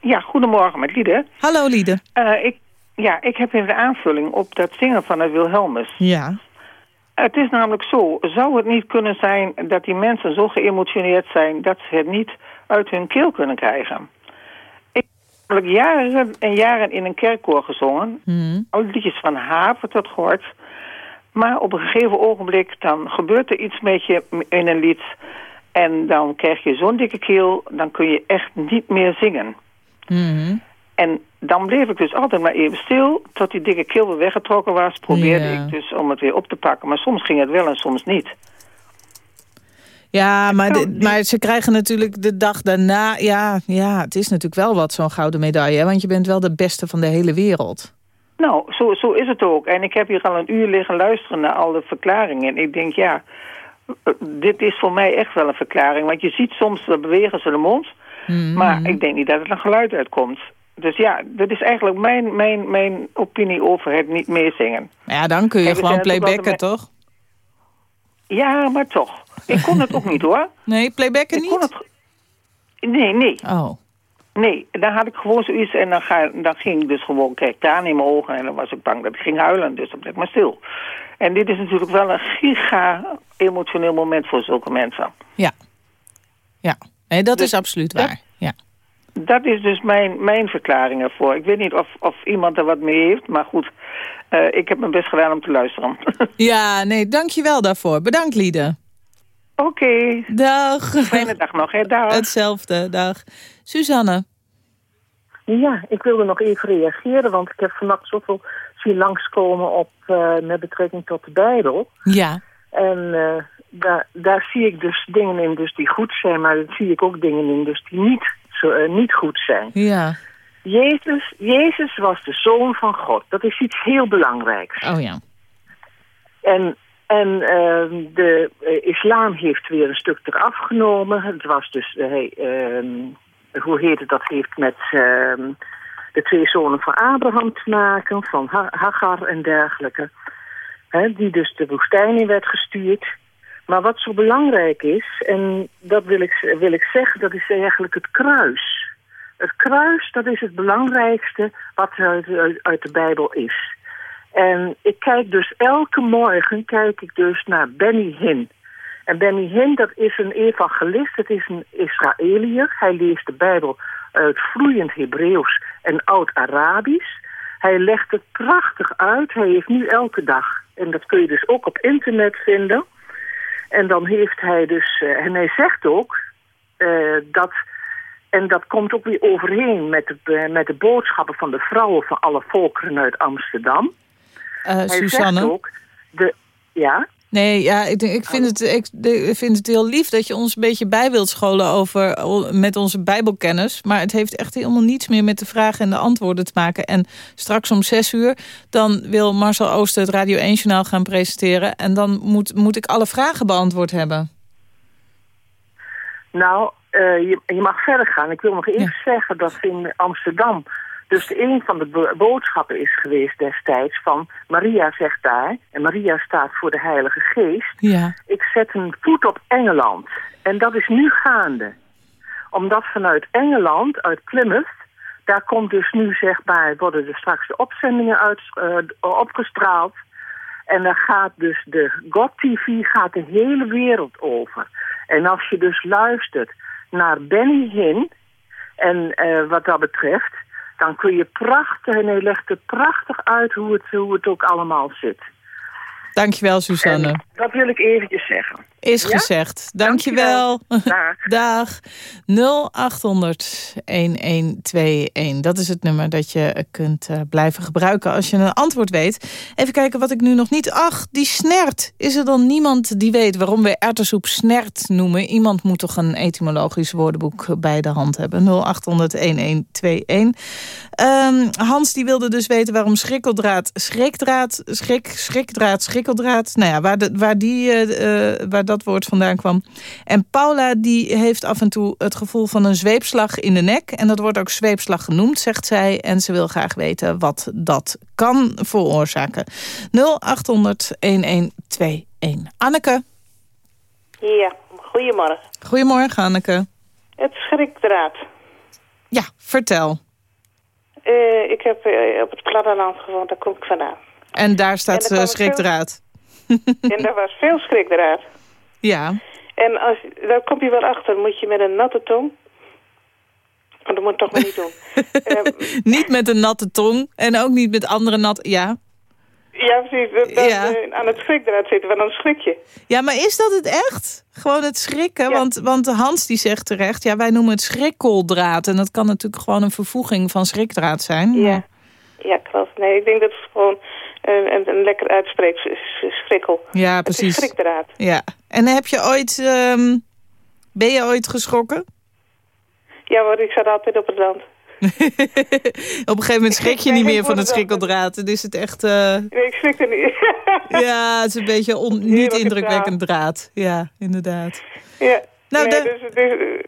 Ja, goedemorgen met Liede. Hallo Liede. Eh, ik, ja, ik heb even de aanvulling op dat zingen van het Wilhelmus. Ja. Het is namelijk zo, zou het niet kunnen zijn dat die mensen zo geëmotioneerd zijn... dat ze het niet uit hun keel kunnen krijgen? Ik heb namelijk jaren en jaren in een kerkkoor gezongen. Hmm. Al liedjes van Haver tot Gort. Maar op een gegeven ogenblik dan gebeurt er iets met je in een lied... en dan krijg je zo'n dikke keel, dan kun je echt niet meer zingen. Mhm. En dan bleef ik dus altijd maar even stil tot die dikke keel weer weggetrokken was. Probeerde ik dus om het weer op te pakken. Maar soms ging het wel en soms niet. Ja, maar, de- maar ze krijgen natuurlijk de dag daarna... Ja, ja, het is natuurlijk wel wat, zo'n gouden medaille. hè, Want je bent wel de beste van de hele wereld. Nou, zo, zo is het ook. En ik heb hier al een uur liggen luisteren naar al de verklaringen. En ik denk, ja, eh, dit is voor mij echt wel een verklaring. Want je ziet soms, dan bewegen ze de mond. Mhm. Maar ik denk niet dat er een geluid uitkomt. Dus ja, dat is eigenlijk mijn, mijn, mijn opinie over het niet meezingen. Ja, dan kun je gewoon playbacken, toch? Ja, maar toch. Ik kon het ook niet hoor. Nee, playbacken niet? Kon het... Nee, nee. Oh. Nee, dan had ik gewoon zoiets en dan, ga, dan ging ik dus gewoon, kijk, daar in mijn ogen en dan was ik bang dat ik ging huilen, dus dan bleef ik maar stil. En dit is natuurlijk wel een giga-emotioneel moment voor zulke mensen. Ja. Ja, nee, dat Dus is absoluut dat- waar. Ja. Dat is dus mijn, mijn verklaring ervoor. Ik weet niet of, of iemand er wat mee heeft, maar goed, eh, ik heb mijn best gedaan om te luisteren. ja, nee, dankjewel daarvoor. Bedankt, Liede. Oké. Dag. Fijne dag nog, hè. Dag. Hetzelfde, dag. Suzanne. Ja, ik wilde nog even reageren, want ik heb vannacht zoveel zien langskomen op, eh, met betrekking tot de Bijbel. Ja. En eh, daar, daar zie ik dus dingen in dus die goed zijn, maar daar zie ik ook dingen in dus die niet, zo, eh, niet goed zijn. Ja. Jezus, Jezus was de zoon van God. Dat is iets heel belangrijks. Oh ja. En, en ehm, de eh, islam heeft weer een stuk eraf genomen. Het was dus, eh, hij, ehm, hoe heet het, dat heeft met ehm, de twee zonen van Abraham te maken, van Ha- Hagar en dergelijke. Die dus de woestijn in werd gestuurd. Maar wat zo belangrijk is, en dat wil ik, wil ik zeggen, dat is eigenlijk het kruis. Het kruis, dat is het belangrijkste wat er uit de Bijbel is. En ik kijk dus elke morgen kijk ik dus naar Benny Hinn. En Benny Hinn, dat is een evangelist, het is een Israëliër. Hij leest de Bijbel uit vloeiend Hebreeuws en Oud-Arabisch. Hij legt het prachtig uit. Hij heeft nu elke dag, en dat kun je dus ook op internet vinden. En dan heeft hij dus, eh, en hij zegt ook eh, dat, en dat komt ook weer overeen met eh, met de boodschappen van de vrouwen van alle volkeren uit Amsterdam. Eh, hij Suzanne? zegt ook, de, ja, Nee, ja, ik, ik, vind het, ik, ik vind het heel lief dat je ons een beetje bij wilt scholen over, met onze bijbelkennis. Maar het heeft echt helemaal niets meer met de vragen en de antwoorden te maken. En straks om zes uur, dan wil Marcel Ooster het Radio 1-journaal gaan presenteren. En dan moet, moet ik alle vragen beantwoord hebben. Nou, eh, je, je mag verder gaan. Ik wil nog eerst zeggen dat in Amsterdam... dus een van de bo- boodschappen is geweest destijds van... Maria zegt daar, en Maria staat voor de Heilige Geest... Ja. ik zet een voet op Engeland. En dat is nu gaande. Omdat vanuit Engeland, uit Plymouth... daar komt dus nu zeg maar... worden er straks de opzendingen uit, eh, opgestraald... En dan gaat dus de God TV gaat de hele wereld over. En als je dus luistert naar Benny Hinn, en eh, wat dat betreft, dan kun je prachtig, en hij legt het prachtig uit hoe het, hoe het ook allemaal zit. Dankjewel, Suzanne. En dat wil ik eventjes zeggen. Is Ja? gezegd. Dankjewel. Dag. 0800-1121. Dat is het nummer dat je kunt eh, blijven gebruiken als je een antwoord weet. Even kijken wat ik nu nog niet... Ach, die snert. Is er dan niemand die weet waarom we erwtensoep snert noemen? Iemand moet toch een etymologisch woordenboek bij de hand hebben. 0800-1121. Ehm, Hans die wilde dus weten waarom schrikkeldraad, schrikdraad, schrik, schrikdraad, schrikkeldraad. Nou ja, waar, de, waar, die, eh, eh, waar dat woord vandaan kwam. En Paula die heeft af en toe het gevoel van een zweepslag in de nek. En dat wordt ook zweepslag genoemd, zegt zij. En ze wil graag weten wat dat kan veroorzaken. 0800-1121. Anneke. Ja, goedemorgen. Goedemorgen, Anneke. Het schrikdraad. Ja, vertel. Eh, ik heb op het platteland gewoond, daar kom ik vandaan. En daar staat En eh, schrikdraad. en daar was veel schrikdraad. Ja. En als, daar kom je wel achter, moet je met een natte tong... Oh, dat moet toch maar niet doen. niet met een natte tong en ook niet met andere natte... Ja. Ja, precies. Dat, dat, Ja. eh, aan het schrikdraad zitten, want dan schrik je. ja, maar is dat het echt? Gewoon het schrikken? Want, want Hans die zegt terecht... ja, wij noemen het schrikkeldraad. En dat kan natuurlijk gewoon een vervoeging van schrikdraad zijn. Ja. Ja, klopt. Nee, ik denk dat het gewoon een, een, lekker uitspreekt schrikkel. Ja, Het precies. schrikdraad. Ja. En heb je ooit... ehm, ben je ooit geschrokken? Ja hoor, ik zat altijd op het land. Op een gegeven moment schrik je niet meer van het het schrikkeldraad. Dan is het echt... eh, Nee, ik schrik er niet. ja, het is een beetje on- niet Heerlijke indrukwekkend draad. Ja, inderdaad. ja. Nou, nee, de- dus het is, eh,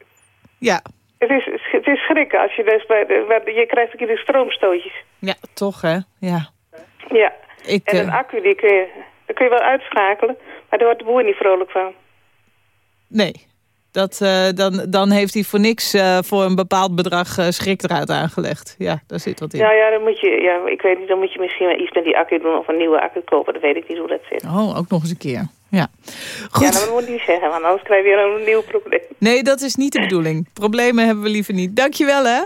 Ja. het is, het is schrikken als je dus bij de, bij de- je krijgt een keer de stroomstootjes. Ja, toch hè? Ja. Ja. Ik, en een eh, accu, die kun je, dat kun je wel uitschakelen, maar daar wordt de boer niet vrolijk van. Nee. Dat, eh, dan, dan heeft hij voor niks eh, voor een bepaald bedrag eh, schrikdraad aangelegd. Ja, daar zit wat in. Ja, ja, dan moet je, ja, ik weet niet, dan moet je misschien wel iets met die accu doen of een nieuwe accu kopen. Dat weet ik niet hoe dat zit. Oh, ook nog eens een keer. Ja. Ja, dat moet je niet zeggen, want anders krijg je weer een nieuw probleem. Nee, dat is niet de bedoeling. Problemen hebben we liever niet. Dankjewel hè.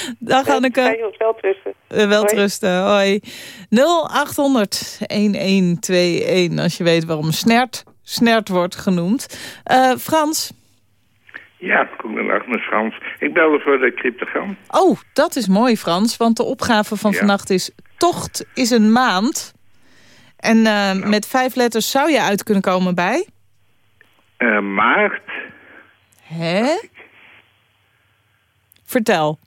Dag Ga Anneke. je op wel trusten. Uh, wel Hoi. trusten, hoi. 0800-1121 als je weet waarom snert, snert wordt genoemd. Eh, Frans? Ja, goedendag, met Frans. Ik belde voor de cryptogram. Oh, dat is mooi Frans, want de opgave van Ja. vannacht is... Tocht is een maand. En eh, met vijf letters zou je uit kunnen komen bij... Eh, maart. Hè? Vertel.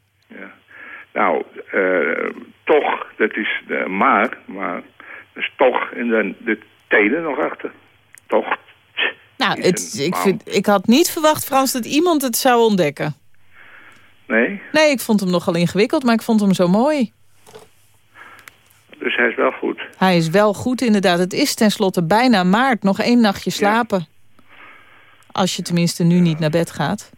Nou, eh, toch, dat is uh, maar, maar dus toch in de, de tenen nog achter. Toch. Nou, het, ik, vind, ik had niet verwacht, Frans, dat iemand het zou ontdekken. Nee, Nee, ik vond hem nogal ingewikkeld, maar ik vond hem zo mooi. dus hij is wel goed. Hij is wel goed, inderdaad. Het is tenslotte bijna maart. Nog één nachtje slapen. Als je tenminste nu niet naar bed gaat.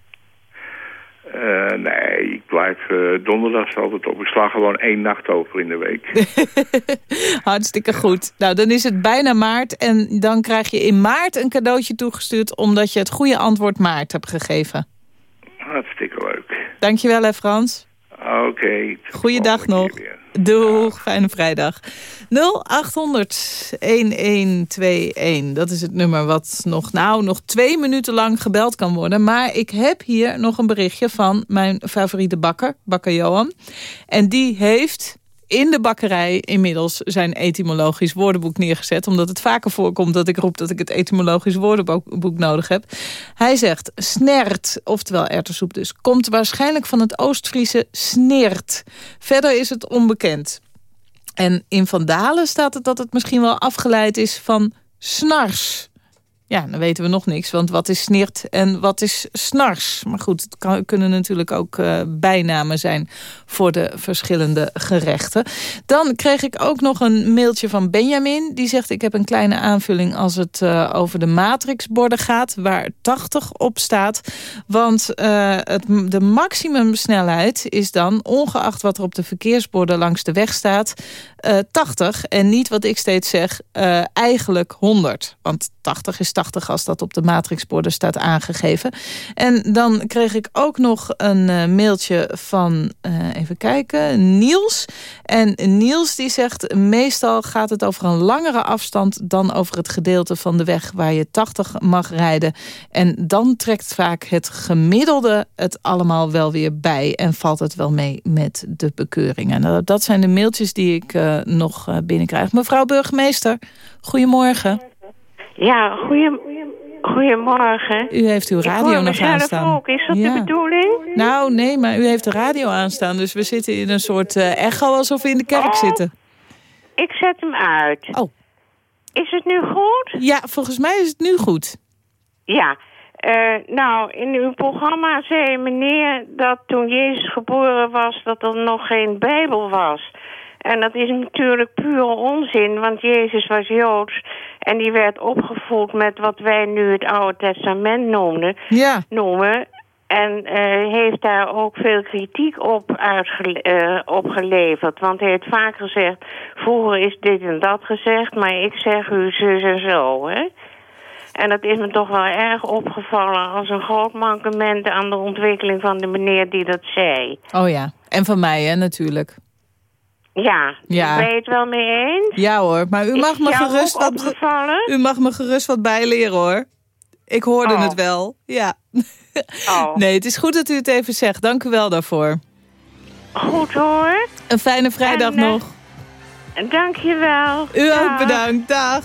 Eh, nee, ik blijf eh, donderdags altijd op. Ik sla gewoon één nacht over in de week. Hartstikke goed. Nou, dan is het bijna maart. En dan krijg je in maart een cadeautje toegestuurd... omdat je het goede antwoord maart hebt gegeven. Hartstikke leuk. Dankjewel, hè Frans. Oké. Goeiedag nog. Doeg, fijne vrijdag. 0800-1121. Dat is het nummer wat nog, nou, nog twee minuten lang gebeld kan worden. Maar ik heb hier nog een berichtje van mijn favoriete bakker, bakker Johan. En die heeft in de bakkerij inmiddels zijn etymologisch woordenboek neergezet. Omdat het vaker voorkomt dat ik roep dat ik het etymologisch woordenboek nodig heb. Hij zegt snert, oftewel ertersoep dus, komt waarschijnlijk van het Oostfriese sneert. Verder is het onbekend. En in Vandalen staat het dat het misschien wel afgeleid is van snars. Ja, dan weten we nog niks, want wat is snirt en wat is snars? Maar goed, het kan, kunnen natuurlijk ook uh, bijnamen zijn voor de verschillende gerechten. Dan kreeg ik ook nog een mailtje van Benjamin. Die zegt, ik heb een kleine aanvulling als het uh, over de matrixborden gaat... waar 80 op staat. Want uh, het, de maximumsnelheid is dan, ongeacht wat er op de verkeersborden langs de weg staat... 80 en niet wat ik steeds zeg, eigenlijk 100. Want 80 is 80 als dat op de matrixborden staat aangegeven. En dan kreeg ik ook nog een uh, mailtje van, uh, even kijken, Niels. En Niels die zegt, meestal gaat het over een langere afstand... dan over het gedeelte van de weg waar je 80 mag rijden. En dan trekt vaak het gemiddelde het allemaal wel weer bij... en valt het wel mee met de bekeuringen. Nou, dat zijn de mailtjes die ik uh, nog binnenkrijg. Mevrouw burgemeester, goedemorgen. Ja, goeie, goedemorgen. U heeft uw radio nog aanstaan. Ook. Is dat ja. de bedoeling? Nou, nee, maar u heeft de radio aanstaan. Dus we zitten in een soort uh, echo alsof we in de kerk oh, zitten. Ik zet hem uit. Oh. Is het nu goed? Ja, volgens mij is het nu goed. Ja. Uh, nou, in uw programma zei meneer dat toen Jezus geboren was... dat er nog geen Bijbel was. En dat is natuurlijk pure onzin, want Jezus was Joods... en die werd opgevoed met wat wij nu het Oude Testament noemden, ja. noemen... En uh, heeft daar ook veel kritiek op uh, opgeleverd. Want hij heeft vaak gezegd... vroeger is dit en dat gezegd, maar ik zeg u zus en zo, hè? En dat is me toch wel erg opgevallen als een groot mankement aan de ontwikkeling van de meneer die dat zei. Oh ja, en van mij hè, natuurlijk. Ja, ja. ben je het wel mee eens? Ja hoor, maar u mag, me gerust wat, u mag me gerust wat bijleren hoor. Ik hoorde oh. het wel, ja. Oh. Nee, het is goed dat u het even zegt. Dank u wel daarvoor. Goed hoor. Een fijne vrijdag en, uh, nog. Dank je wel. U Dag. ook bedankt, dag.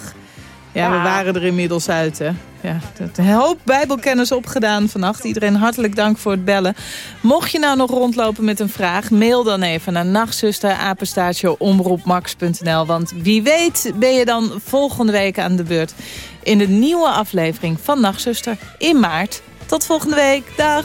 Ja, we waren er inmiddels uit, hè. Ja, een hoop bijbelkennis opgedaan vannacht. Iedereen hartelijk dank voor het bellen. Mocht je nou nog rondlopen met een vraag... mail dan even naar nachtzusterapenstaatje.omroepmax.nl. Want wie weet ben je dan volgende week aan de beurt... in de nieuwe aflevering van Nachtzuster in maart. Tot volgende week. Dag.